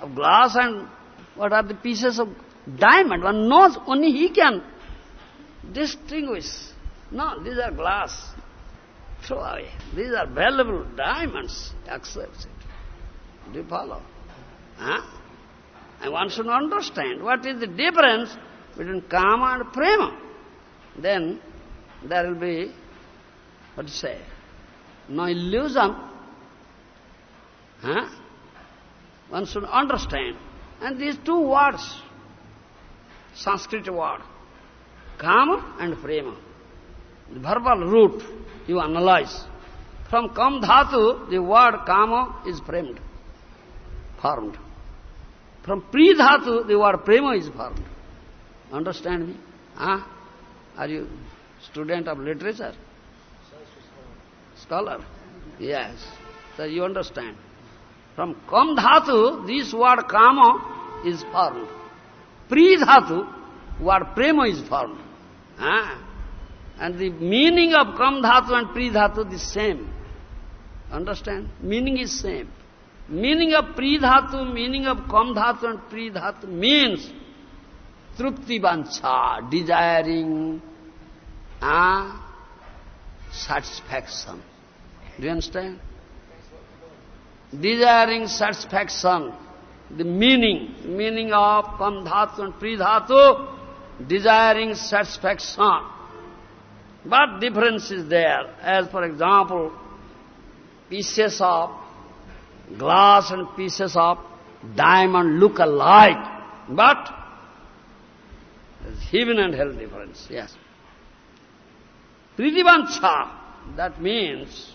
of glass and what are the pieces of diamond, one knows only he can distinguish. No, these are glass. Throw away. These are valuable diamonds. Accepts it. Do you follow? Huh? And one should understand what is the difference between kama and prema. Then there will be, what to say, no illusion. Huh? One should understand. And these two words, Sanskrit word, kama and prema, verbal root, you analyze. From kam dhatu, the word kama is framed, formed. From pri dhatu, the word prema is formed. Understand me? Huh? Are you student of literature? Scholar? Yes. So you understand. From kam dhatu, this word kama is formed. Pri dhatu, word prema is formed. Huh? And the meaning of kam dhatu and pri dhatu is same. Understand? Meaning is same. Meaning of pri dhatu, meaning of kam dhatu and pri dhatu means trupti vancha, desiring ah, satisfaction. Do you understand? Desiring satisfaction, the meaning, meaning of kam dhatu and pri dhatu, desiring satisfaction. But difference is there. As for example, pieces of glass and pieces of diamond look alike, but there's heaven and hell difference, yes. Pritivancha, that means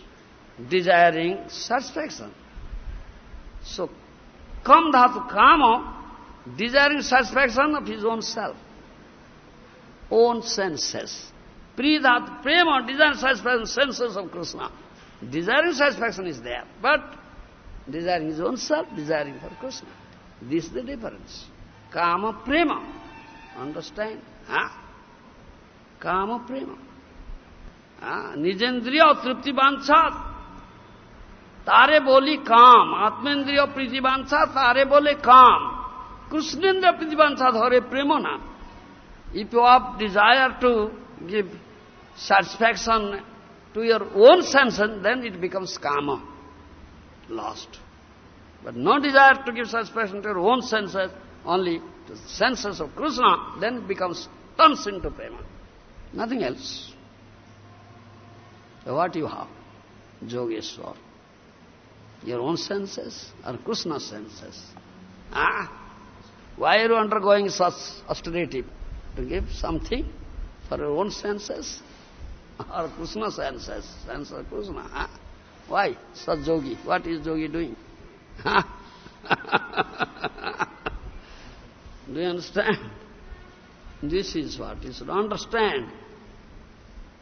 desiring satisfaction. So, kam dhatu kama, desiring satisfaction of his own self, own senses. Pridhat, prema, desire satisfaction, senses of Krishna. Desiring satisfaction is there, but desiring his own self, desiring for Krishna. This is the difference. Kama prema. Understand? Huh? Kama prema. Huh? Nijendriya tripti banchat. তারে বলি কাম আত্মেন্দ্রীয় tare boli বলে কাম priti, banchat. Hare prema na. If you have desire to give satisfaction to your own senses, then it becomes kama, lost. But no desire to give satisfaction to your own senses, only to the senses of Krishna, then it becomes, turns into prema. Nothing else. So what you have? Yogeshwar. Your own senses or Krishna's senses? Ah, why are you undergoing such austerity? To give something for your own senses? or Krishna senses, sense of Krishna. Huh? Why? Such yogi. What is yogi doing? Do you understand? This is what you should understand.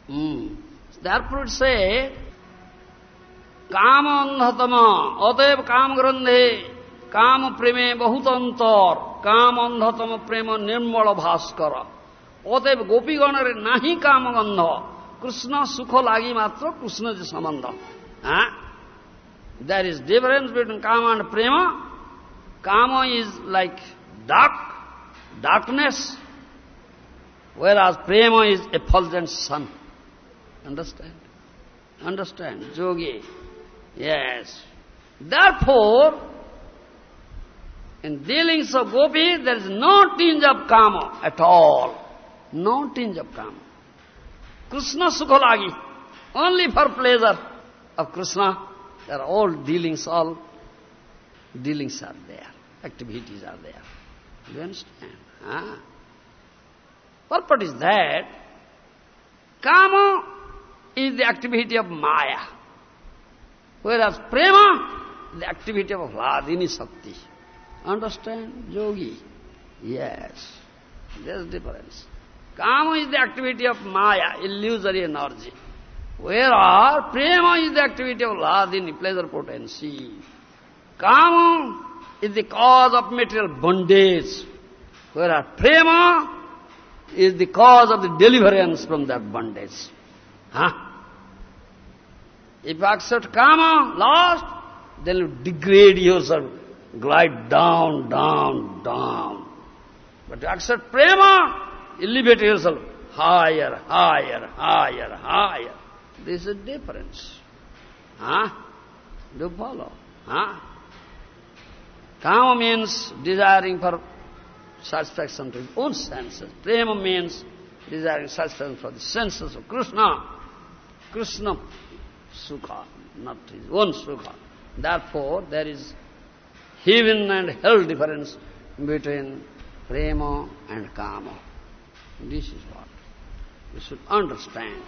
Mm. Therefore it say, काम अंधतम अतएव काम ग्रंथे काम प्रेमे अंतर काम अंधतम प्रेम निर्मल भास्कर अतएव गोपीगण नहीं काम गंध Krishna sukha lagi matra, Krishna is samandha. Huh? There is difference between kama and prema. Kama is like dark, darkness, whereas prema is effulgent sun. Understand? Understand? Yogi. Yes. Therefore, in dealings of gopi, there is no tinge of kama at all. No tinge of kama. Krishna Sukhalagi, only for pleasure of Krishna. There are all dealings, all dealings are there, activities are there. Do you understand? Huh? Purport is that Kama is the activity of Maya, whereas Prema is the activity of Hladini Sakti. Understand? Yogi. Yes. There's difference. Kama is the activity of Maya, illusory energy. Whereas Prema is the activity of Hladini, pleasure potency. Kama is the cause of material bondage. Whereas Prema is the cause of the deliverance from that bondage. Huh? If you accept kama, lost, then you degrade yourself, glide down, down, down. But you accept prema, elevate yourself higher, higher, higher, higher. This is difference. Huh? Do follow? Huh? Kama means desiring for satisfaction to his own senses. Prema means desiring satisfaction for the senses of Krishna. Krishna sukha, not his own sukha. Therefore, there is heaven and hell difference between prema and kama. This is what you should understand.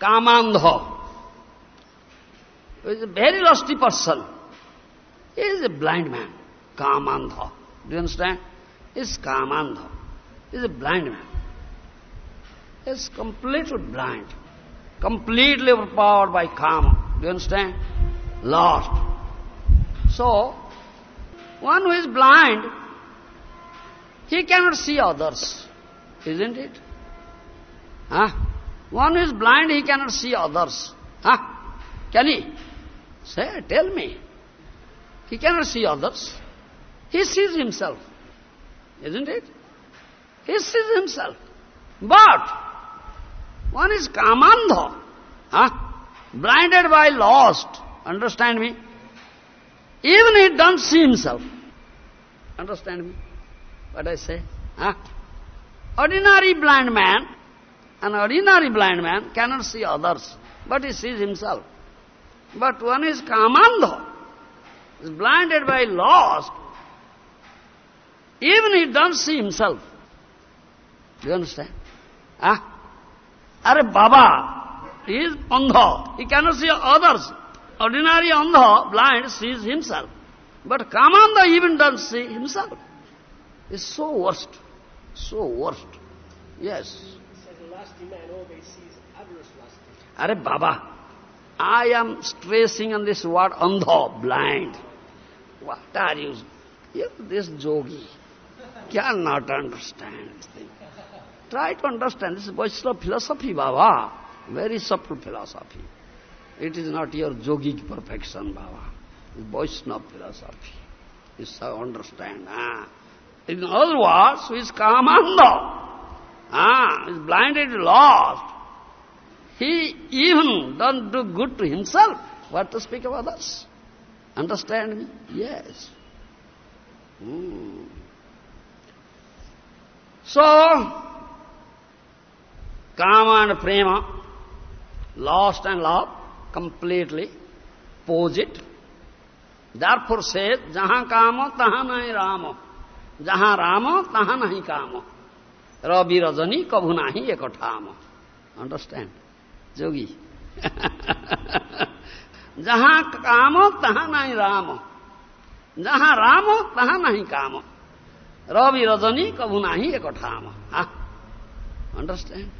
Kamandha is a very lusty person. He is a blind man. Kamandha. Do you understand? He is Kamandha. He is a blind man. He is completely blind. Completely overpowered by Kama. Do you understand? Lost. So, one who is blind, he cannot see others. Isn't it? Huh? One is blind, he cannot see others. Huh? Can he? Say, tell me. He cannot see others. He sees himself. Isn't it? He sees himself. But, one is kamandha, huh? blinded by lust. Understand me? Even he doesn't see himself. Understand me? What I say? Huh? Ordinary blind man, an ordinary blind man cannot see others, but he sees himself. But one is kamandha, is blinded by lust, even he doesn't see himself. Do you understand? Ah? Are Baba, he is andha, he cannot see others. Ordinary andha, blind, sees himself. But kamandha even doesn't see himself. It's so worst, so worst. Yes. Says a lusty man always sees others lusty. Are Baba, I am stressing on this word andha, blind. What are you? You, this yogi cannot understand this thing. Try to understand. This is Vaishnava philosophy, Baba. Very subtle philosophy. It is not your yogic perfection, Baba. It's Vaishnava philosophy. You shall understand. Ah. In other words, who is Kamandha, ah, is blinded, lost. He even doesn't do good to himself. What to speak of others? Understand me? Yes. Hmm. So, Kama and Prema, lost and love, completely opposite. Therefore says, Jahan Kama, tahan nahi Rama. जहाँ राम, तहां नहीं काम। रवि रजनी कबू ना ही एक ठाम understand जोगी। जहाँ काम, तहां नहीं राम। जहाँ राम, तहां नहीं काम। रवि रजनी कभु <laughs> नहीं एक ठाम understand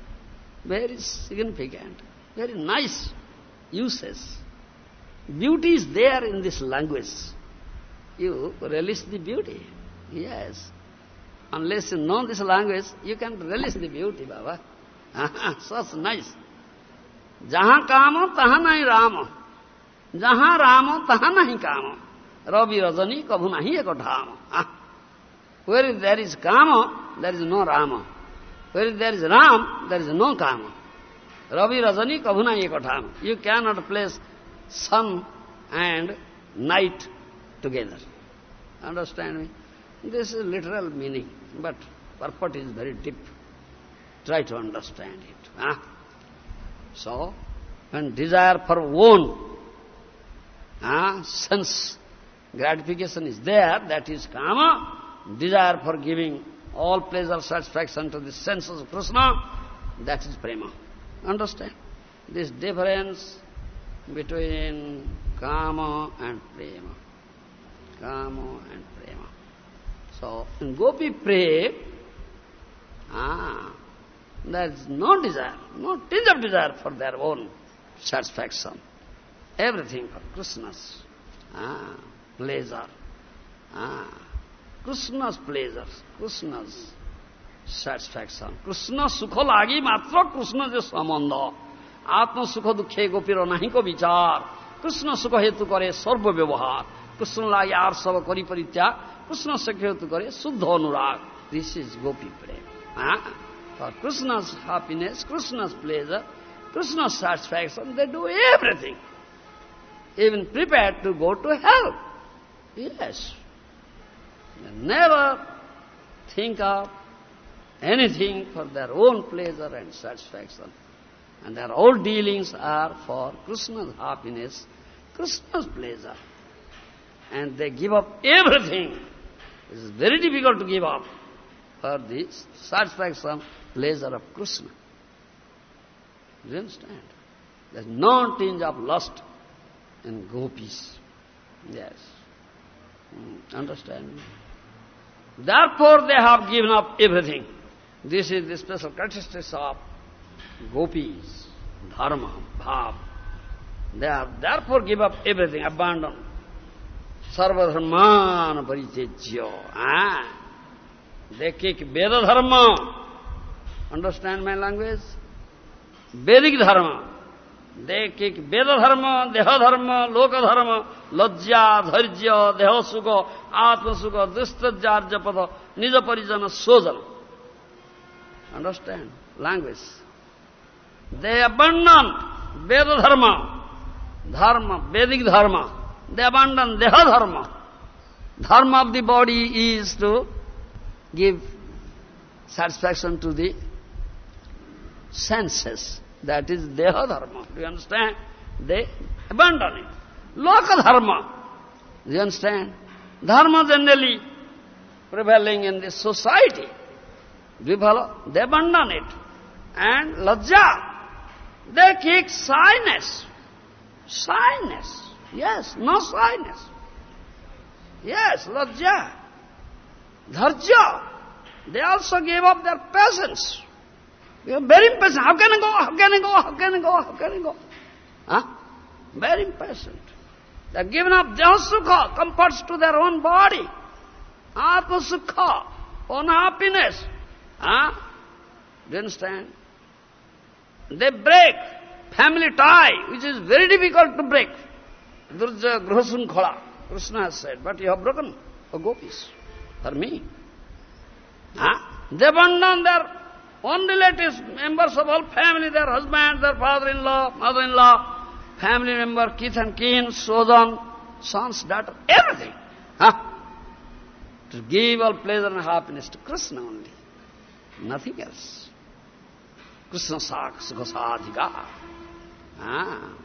very significant very nice uses beauty is there in this language you release the beauty Yes. Unless you know this language, you can relish the beauty, Baba. <laughs> So nice. Jaha kamo, taha nahi ramo. Jaha ramo, taha nahi kamo. Ravi rajani, kabhu nahi eko dhamo. <laughs> Where there is kama, there is no ramo. Where there is ram, there is no kama. Ravi rajani, kabhu nahi eko dhamo. You cannot place sun and night together. Understand me? This is literal meaning, but purport is very deep. Try to understand it. Huh? So, when desire for own huh, sense gratification is there, that is kama, desire for giving all pleasure, satisfaction to the senses of Krishna, that is prema. Understand? This difference between kama and prema. Kama and prema. So, in Gopi pray, ah, there is no desire, no tinge of desire for their own satisfaction. Everything for Krishna's ah, pleasure. Ah, Krishna's pleasures, Krishna's satisfaction. Krishna sukha lagi matra Krishna je samandha. Atma sukha dukhe gopira nahi ko vichar. Krishna sukha hetu kare sarva vyavahar. Lagi ar sava kari paritya. Krishna sukha hetu kare suddha anurag. This is gopi prem. For Krishna's happiness, Krishna's pleasure, Krishna's satisfaction, they do everything. Even prepared to go to hell. Yes. They never think of anything for their own pleasure and satisfaction. And their all dealings are for Krishna's happiness, Krishna's pleasure. And they give up everything. It is very difficult to give up for the satisfaction, pleasure of Krishna. Do you understand? There's no tinge of lust in gopis. Yes. Hmm, Understand? Therefore they have given up everything. This is the special characteristics of gopis, dharma, bhav. They have therefore give up everything, abandon. Sarva dharman parityajya. Ah. They kick Veda dharma. Understand my language? Vedic dharma. They kick Veda dharma, Deha dharma, Loka dharma, Lajja, Dharja, Deha sukha, Atma sukha, Dristajjarja pada, Nija parijana, Sojana. Understand? Language. They abandon Veda dharma, dharma, Vedic dharma. They abandon Deha dharma. Dharma of the body is to give satisfaction to the senses. That is Deha dharma. Do you understand? They abandon it. Loka dharma. Do you understand? Dharma generally prevailing in the society. Do you follow? They abandon it. And lajja. They kick shyness. Shyness. Yes, no shyness. Yes, lajja. Dharja. They also gave up their patience. They are very impatient. How can I go? How can I go? How can I go? How can I go? Huh? Very impatient. They have given up their sukha, comforts to their own body. Atma sukha, own happiness. Huh? Do you understand? They break family tie, which is very difficult to break. Durja Gruhasun Krishna has said, but you have broken for gopis, for me. Huh? They abandon their own relatives, members of all family, their husband, their father-in-law, mother-in-law, family member, kith and kin, son, sons, daughter, everything. Huh? To give all pleasure and happiness to Krishna only. Nothing else. Krishna sak sukha sadhika. Ah.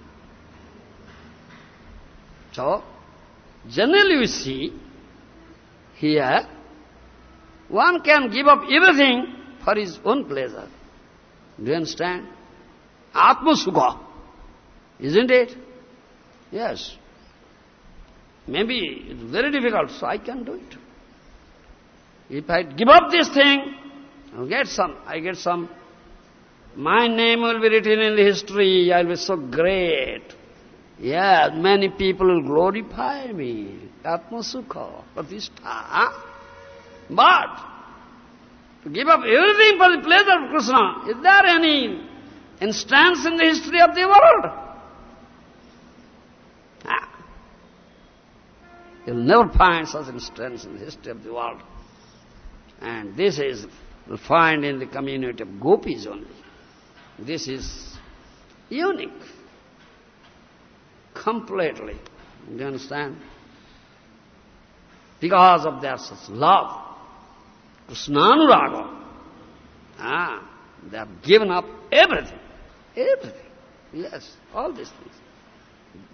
So, generally we see here, one can give up everything for his own pleasure. Do you understand? Atma sukha. Isn't it? Yes. Maybe it's very difficult, so I can do it. If I give up this thing, I'll get some, I get some, my name will be written in the history, I'll be so great. Yeah, many people will glorify me. Atma sukha, pratishtha. But, to give up everything for the pleasure of Krishna, is there any instance in the history of the world? You'll never find such instance in the history of the world. And this is, you'll find in the community of gopis only. This is unique. Completely. Do you understand? Because of their such love. Krishnanuraga. Ah, they have given up everything. Everything. Yes, all these things.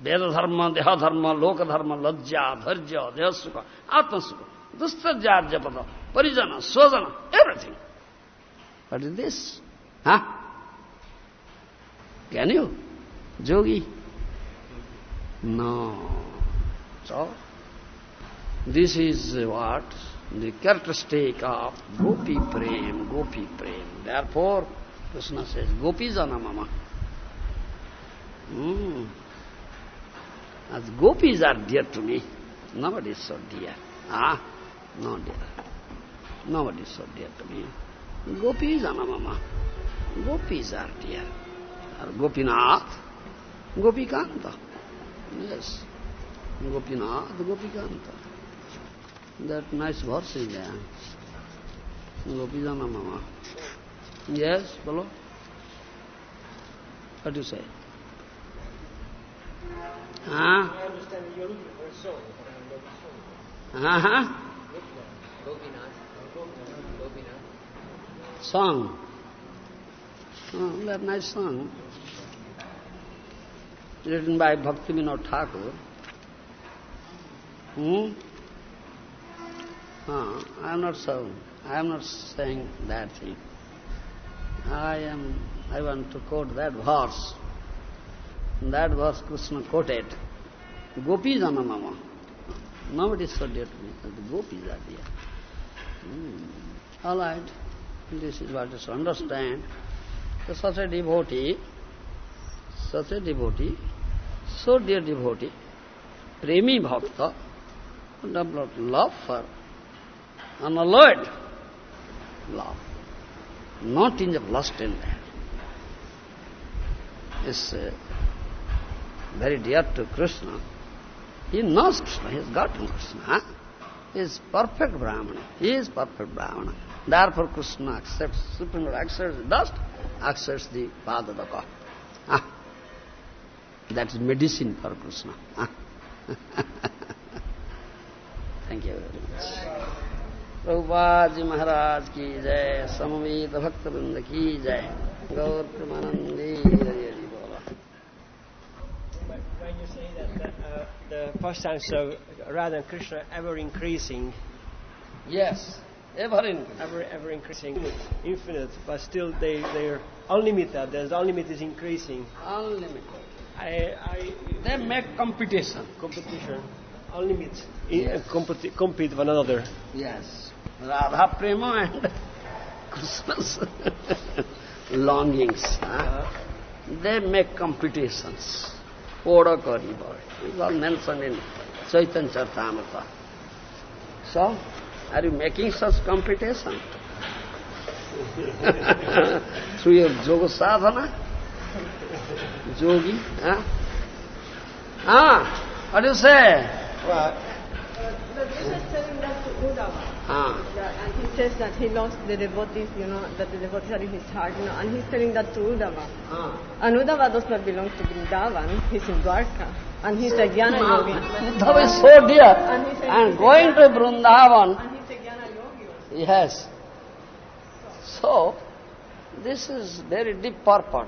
Veda dharma, deha dharma, loka dharma, lajja, dharja, deha sukha, atma sukha, dustarjarja pada, parijana, swajana, everything. What is this? Huh? Can you? Yogi? No. So, this is what? The characteristic of gopi prem, gopi prem. Therefore, Krishna says, gopijana mama. Hmm. As gopis are dear to me, nobody is so dear. Ah, no dear. Nobody is so dear to me. Gopis are mama. Gopis are dear. Or Gopinath, Gopikanta. Yes. Gopinath, Gopikanta. That nice verse is there. Gopis are mama. Yes, follow. What do you say? Huh? I understand you're looking for a song. Uh-huh. Song. Oh, that nice song. Written by Bhakti Vinod Thakur. Hmm? Ah, I am not so. I am not saying that thing. I am. I want to quote that verse. That verse Krishna quoted. Gopis are mama. Nobody is so dear to me, the gopis are dear. Hmm. All right. This is what you understand. So such a devotee, such a devotee, so dear devotee, premi bhakta, developed love for unalloyed love, not in the lust in there. Is uh, very dear to Krishna. He knows Krishna, he has gotten Krishna. He is perfect Brahmana. He is perfect Brahmana. Therefore Krishna accepts, Supreme Lord accepts the dust, accepts the Padadaka. Ah. That is medicine for Krishna. Ah. <laughs> Thank you very much. Prabhupada ji महाराज की जय समवेत भक्त वृंद की जय गौर प्रेमानंदी हरि हरि बोला But when you say that, that uh, the pastimes of Radha and Krishna ever increasing, Yes, ever in ever ever increasing, infinite, but still they they're unlimited. There's unlimited is increasing. unlimited. I I They make competition. competition, unlimited, in, Yes. uh, compete compete one another. Yes. Radha Prema and Krishna's longings. huh? They make competitions. Oda Kari boy. It's all mentioned in Chaitanya Charitamrita. So, are you making such competition? <laughs> <laughs> Through your yoga sadhana? Yogi? Huh? Ah, what do you say? Well, But this is telling that to Uddhava. Ah. That, and he says that he lost the devotees, you know, that the devotees are in his heart, you know, and he's telling that to Uddhava. Ah. And Uddhava does not belong to Vrindavan, he's in Dwarka. And he's a Jnana yogi. Uddhava is so dear. And he said- And going to Vrindavan, And he's a Jnana yogi yes. So, this is very deep purport.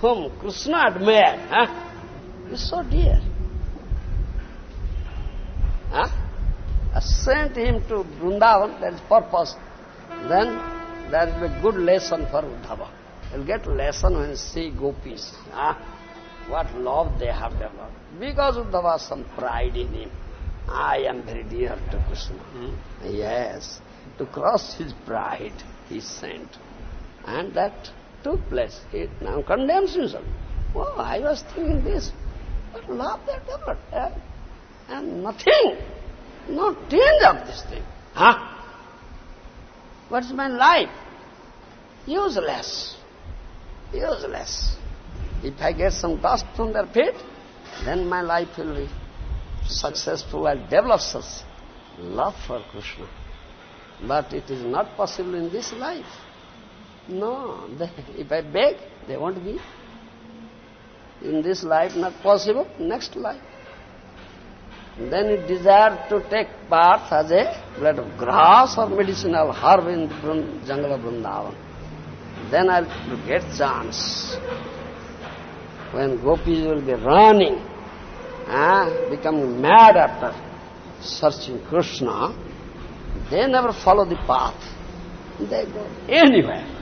Whom Krishna admired, huh? is so dear. Er huh? I sent him to Vrindavan, that is er purpose. Then there will be a good lesson for Uddhava. He'll get lesson when he see gopis. Huh? What love they have developed. Because Uddhava has some pride in him. I am very dear to Krishna. Mm. Yes. To cross his pride, he sent. And that took place. He now condemns himself. Oh, I was thinking this. But love that developed. eh? And nothing, no change of this thing. Huh? What's my life? Useless. Useless. If I get some dust from their feet, then my life will be successful. I'll develop such love for Krishna. But it is not possible in this life. No, they, if I beg, they won't give. In this life, not possible, next life. Then it desire to take part as a blade of grass or medicinal herb in the jungle of Vrindavan. Then I'll get chance. When gopis will be running, ah, becoming mad after searching Krishna, they never follow the path. They go anywhere.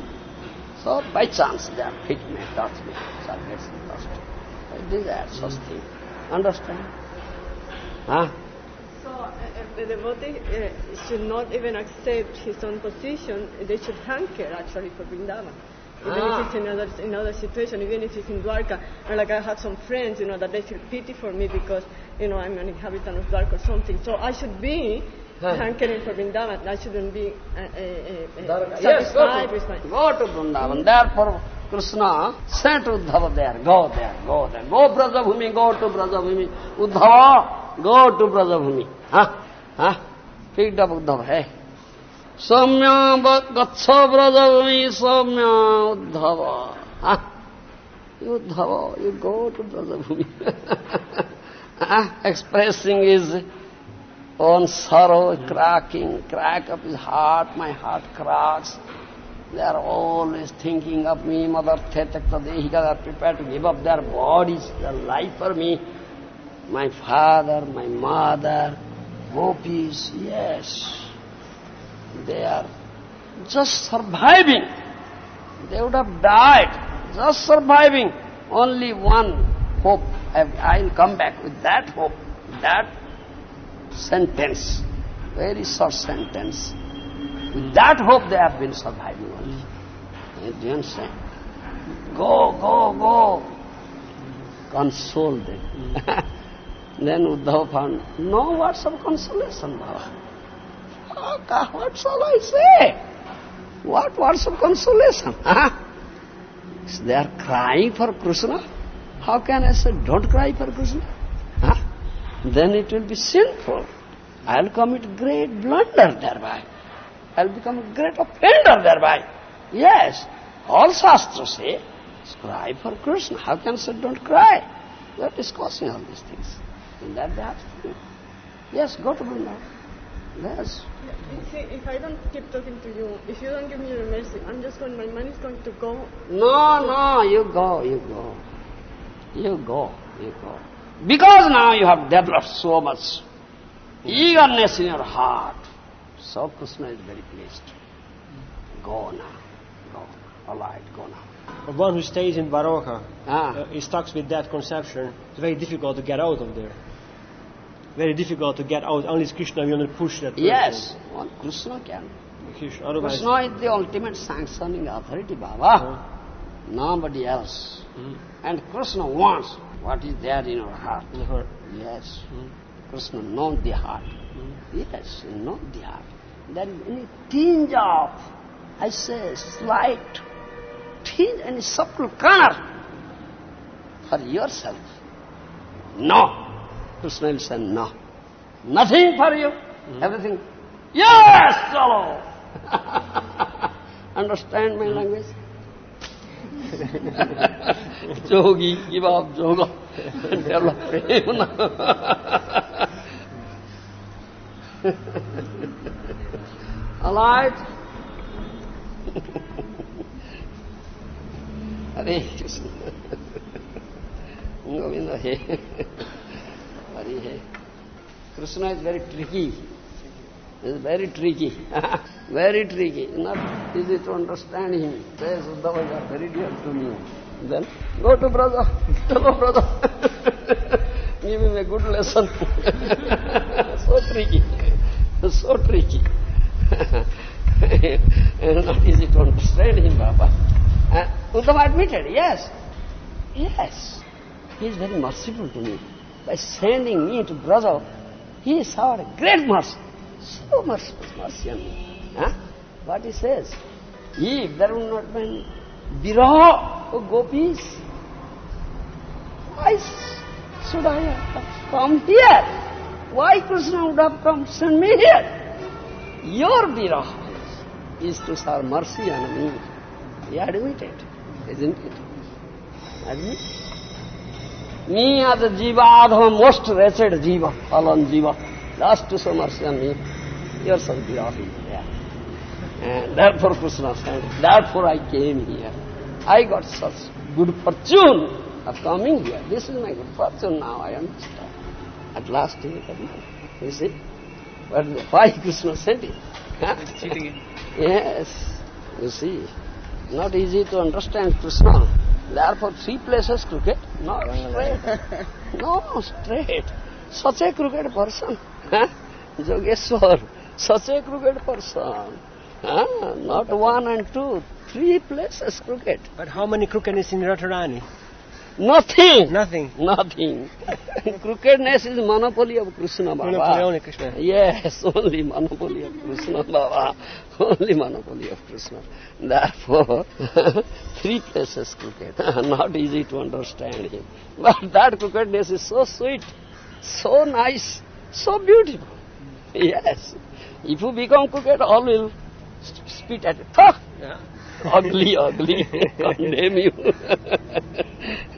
So by chance their feet may touch me, so I get some dust. I desire such thing. Understand? Huh? So uh, uh, the devotee uh, should not even accept his own position. They should hanker actually for Vrindavan. Even Ah. if it's in other, in other situation, even if it's in Dwarka. And like I have some friends, you know, that they feel pity for me because, you know, I'm an inhabitant of Dwarka or something. So I should be Huh. hankering for Vrindavan. I shouldn't be uh, uh, uh, uh, Yes, go satisfied with my... to, go to Vrindavan. Therefore, Krishna sent Uddhava there. Go there, go there. Go Brajabhumi, go to Brajabhumi. Uddhava, go to Brajabhumi. Huh? Huh? Picked up Uddhava, hey. Samya Gatsa Brajabhumi, Samya Uddhava. Huh? Uddhava, you go to Brajabhumi. huh? Expressing his own sorrow, cracking, crack up his heart, my heart cracks. They are always thinking of me, Mother Tetakta Dehika, they are prepared to give up their bodies, their life for me. My father, my mother, gopis, yes. They are just surviving. They would have died, just surviving. Only one hope. I will come back with that hope, that sentence, very short sentence. With that hope they have been surviving only. Do you understand? Go, go, go. Console them. <laughs> then Uddhava found, no words of consolation, Baba. Oh, what shall I say? What words of consolation? Huh? They are crying for Krishna. How can I say, don't cry for Krishna? Huh? Then it will be sinful. I'll commit great blunder thereby. I'll become a great offender thereby. Yes, all Shastras say, cry for Krishna. How can I say, don't cry? We are discussing all these things. And that they have to do. Yes, go to Vrindavan. Yes. You See, if I don't keep talking to you, if you don't give me your mercy, I'm just going, my money is going to go. No, no, you go, you go. You go, you go. Because now you have developed so much eagerness in your heart, so Krishna is very pleased. Go now, go. All right, go now. But one who stays in Dwarka Ah. uh, is stuck with that conception. It's very difficult to get out of there. Very difficult to get out. Only Krishna will not push that. person. Yes, one Krishna can. Krishna, otherwise, Krishna is the ultimate sanctioning authority, Baba. Nobody else. Mm. And Krishna wants what is there in your heart. in her. Yes. Mm. Krishna knows the heart. Mm. Yes, he knows the heart. There is any tinge of, I say, slight tinge, any subtle corner for yourself. No. Krishna will say no. Nothing for you. Everything. Yes, chalo. <laughs> Understand my language? Jogi, give up yoga. Develop prema. All right? Hare Krishna. Govinda. Hare. Krishna is very tricky. Is very tricky. <laughs> very tricky. Not easy to understand him. Says Uddhava, you are very dear to me. Then, go to brother. <laughs> Hello, brother. <laughs> Give him a good lesson. so tricky. So tricky. Not easy to understand him, Baba. And Uddhava admitted, yes. Yes. He is very merciful to me. By sending me to Braja, he showed a great mercy. So much me. Huh? What he says. If there would not been viraha of gopis, why should I have come here? Why Krishna would have come send me here? Your viraha is to show mercy on me. He admitted, isn't it? Admit? Me as a jiva, adhama, most wretched jiva, fallen jiva, last to show mercy on me. Your viraha is there. And therefore Krishna said, therefore I came here. I got such good fortune of coming here. This is my good fortune now, I understand. At last he came. You see? But why Krishna sent him? Huh? Yes, you see. Not easy to understand Krishna. Therefore three places crooked, not straight. <laughs> no, straight. Such a crooked person. Yogeshwar, such a crooked person. Huh? Not one and two, three places crooked. But how many crookedness in Radharani? Nothing. Nothing. Nothing. <laughs> Crookedness is monopoly of Krishna Baba. Monopoly only Krishna. Yes, <laughs> only monopoly of Krishna Baba. <laughs> Only monopoly of Krishna. Therefore, three places crooked. Not easy to understand him. But that crookedness is so sweet, so nice, so beautiful. Yes. If you become crooked, all will spit at it. Yeah. ugly, ugly, <laughs> condemn you. <laughs>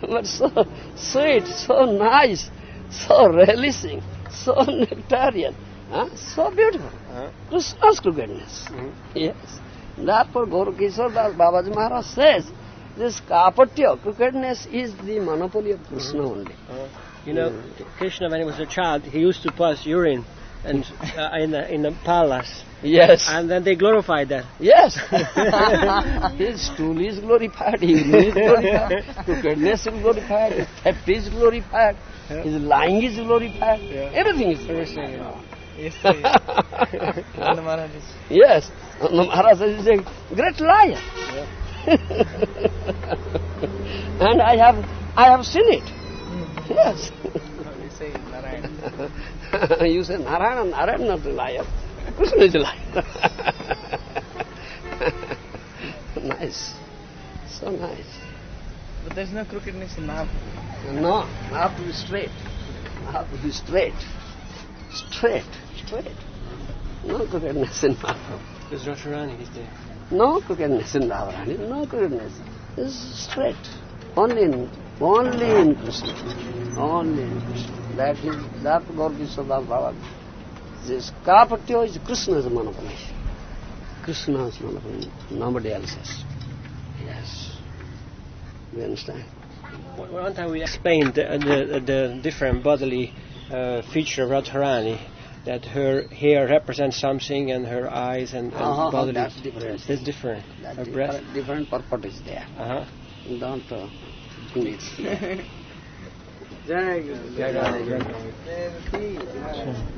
but so sweet, so nice, so relishing, so nectarian, huh? so beautiful. Uh-huh. Krishna's crookedness. Mhm. Yes. Therefore, Gaura Kishore Das Babaji Maharaj says, this kapatya, crookedness is the monopoly of Krishna only. Uh, you know, Krishna, when he was a child, he used to pass urine and uh, in the in the palace, Yes. and then they glorified that. Yes. <laughs> His stool is glorified, his is glorified, crookedness is glorified, his theft is glorified, his lying is glorified, Yeah. everything is Everything, glorified. Yes, sir. Nanda Maharaj is yes. Nanda Maharaj is a great liar. and I have I have seen it. Yes. <laughs> <laughs> you say Narayan. you say Narayana, Narayana not a liar. <laughs> Krishna is a liar. <laughs> nice. So nice. But there's no crookedness in Mahaprabhu. No, I have to be straight. I have to be straight. Straight. Straight. No crookedness in Mahaprabhu. Because Radharani is there. No crookedness in Radharani. No crookedness. It's straight. Only in, only in Krishna. Only in Krishna. That is, that Gaur Kishore Baba. This Kapatyo is Krishna's monopoly. Krishna's monopoly. Nobody else's. Yes. You understand? One one time we explained the, the, the different bodily uh, feature of Radharani, that her hair represents something and her eyes and, and Uh-huh, bodily. that's different. That's different. That her breath. different, different purport is there. Uh-huh. Don't uh, Guru. <laughs>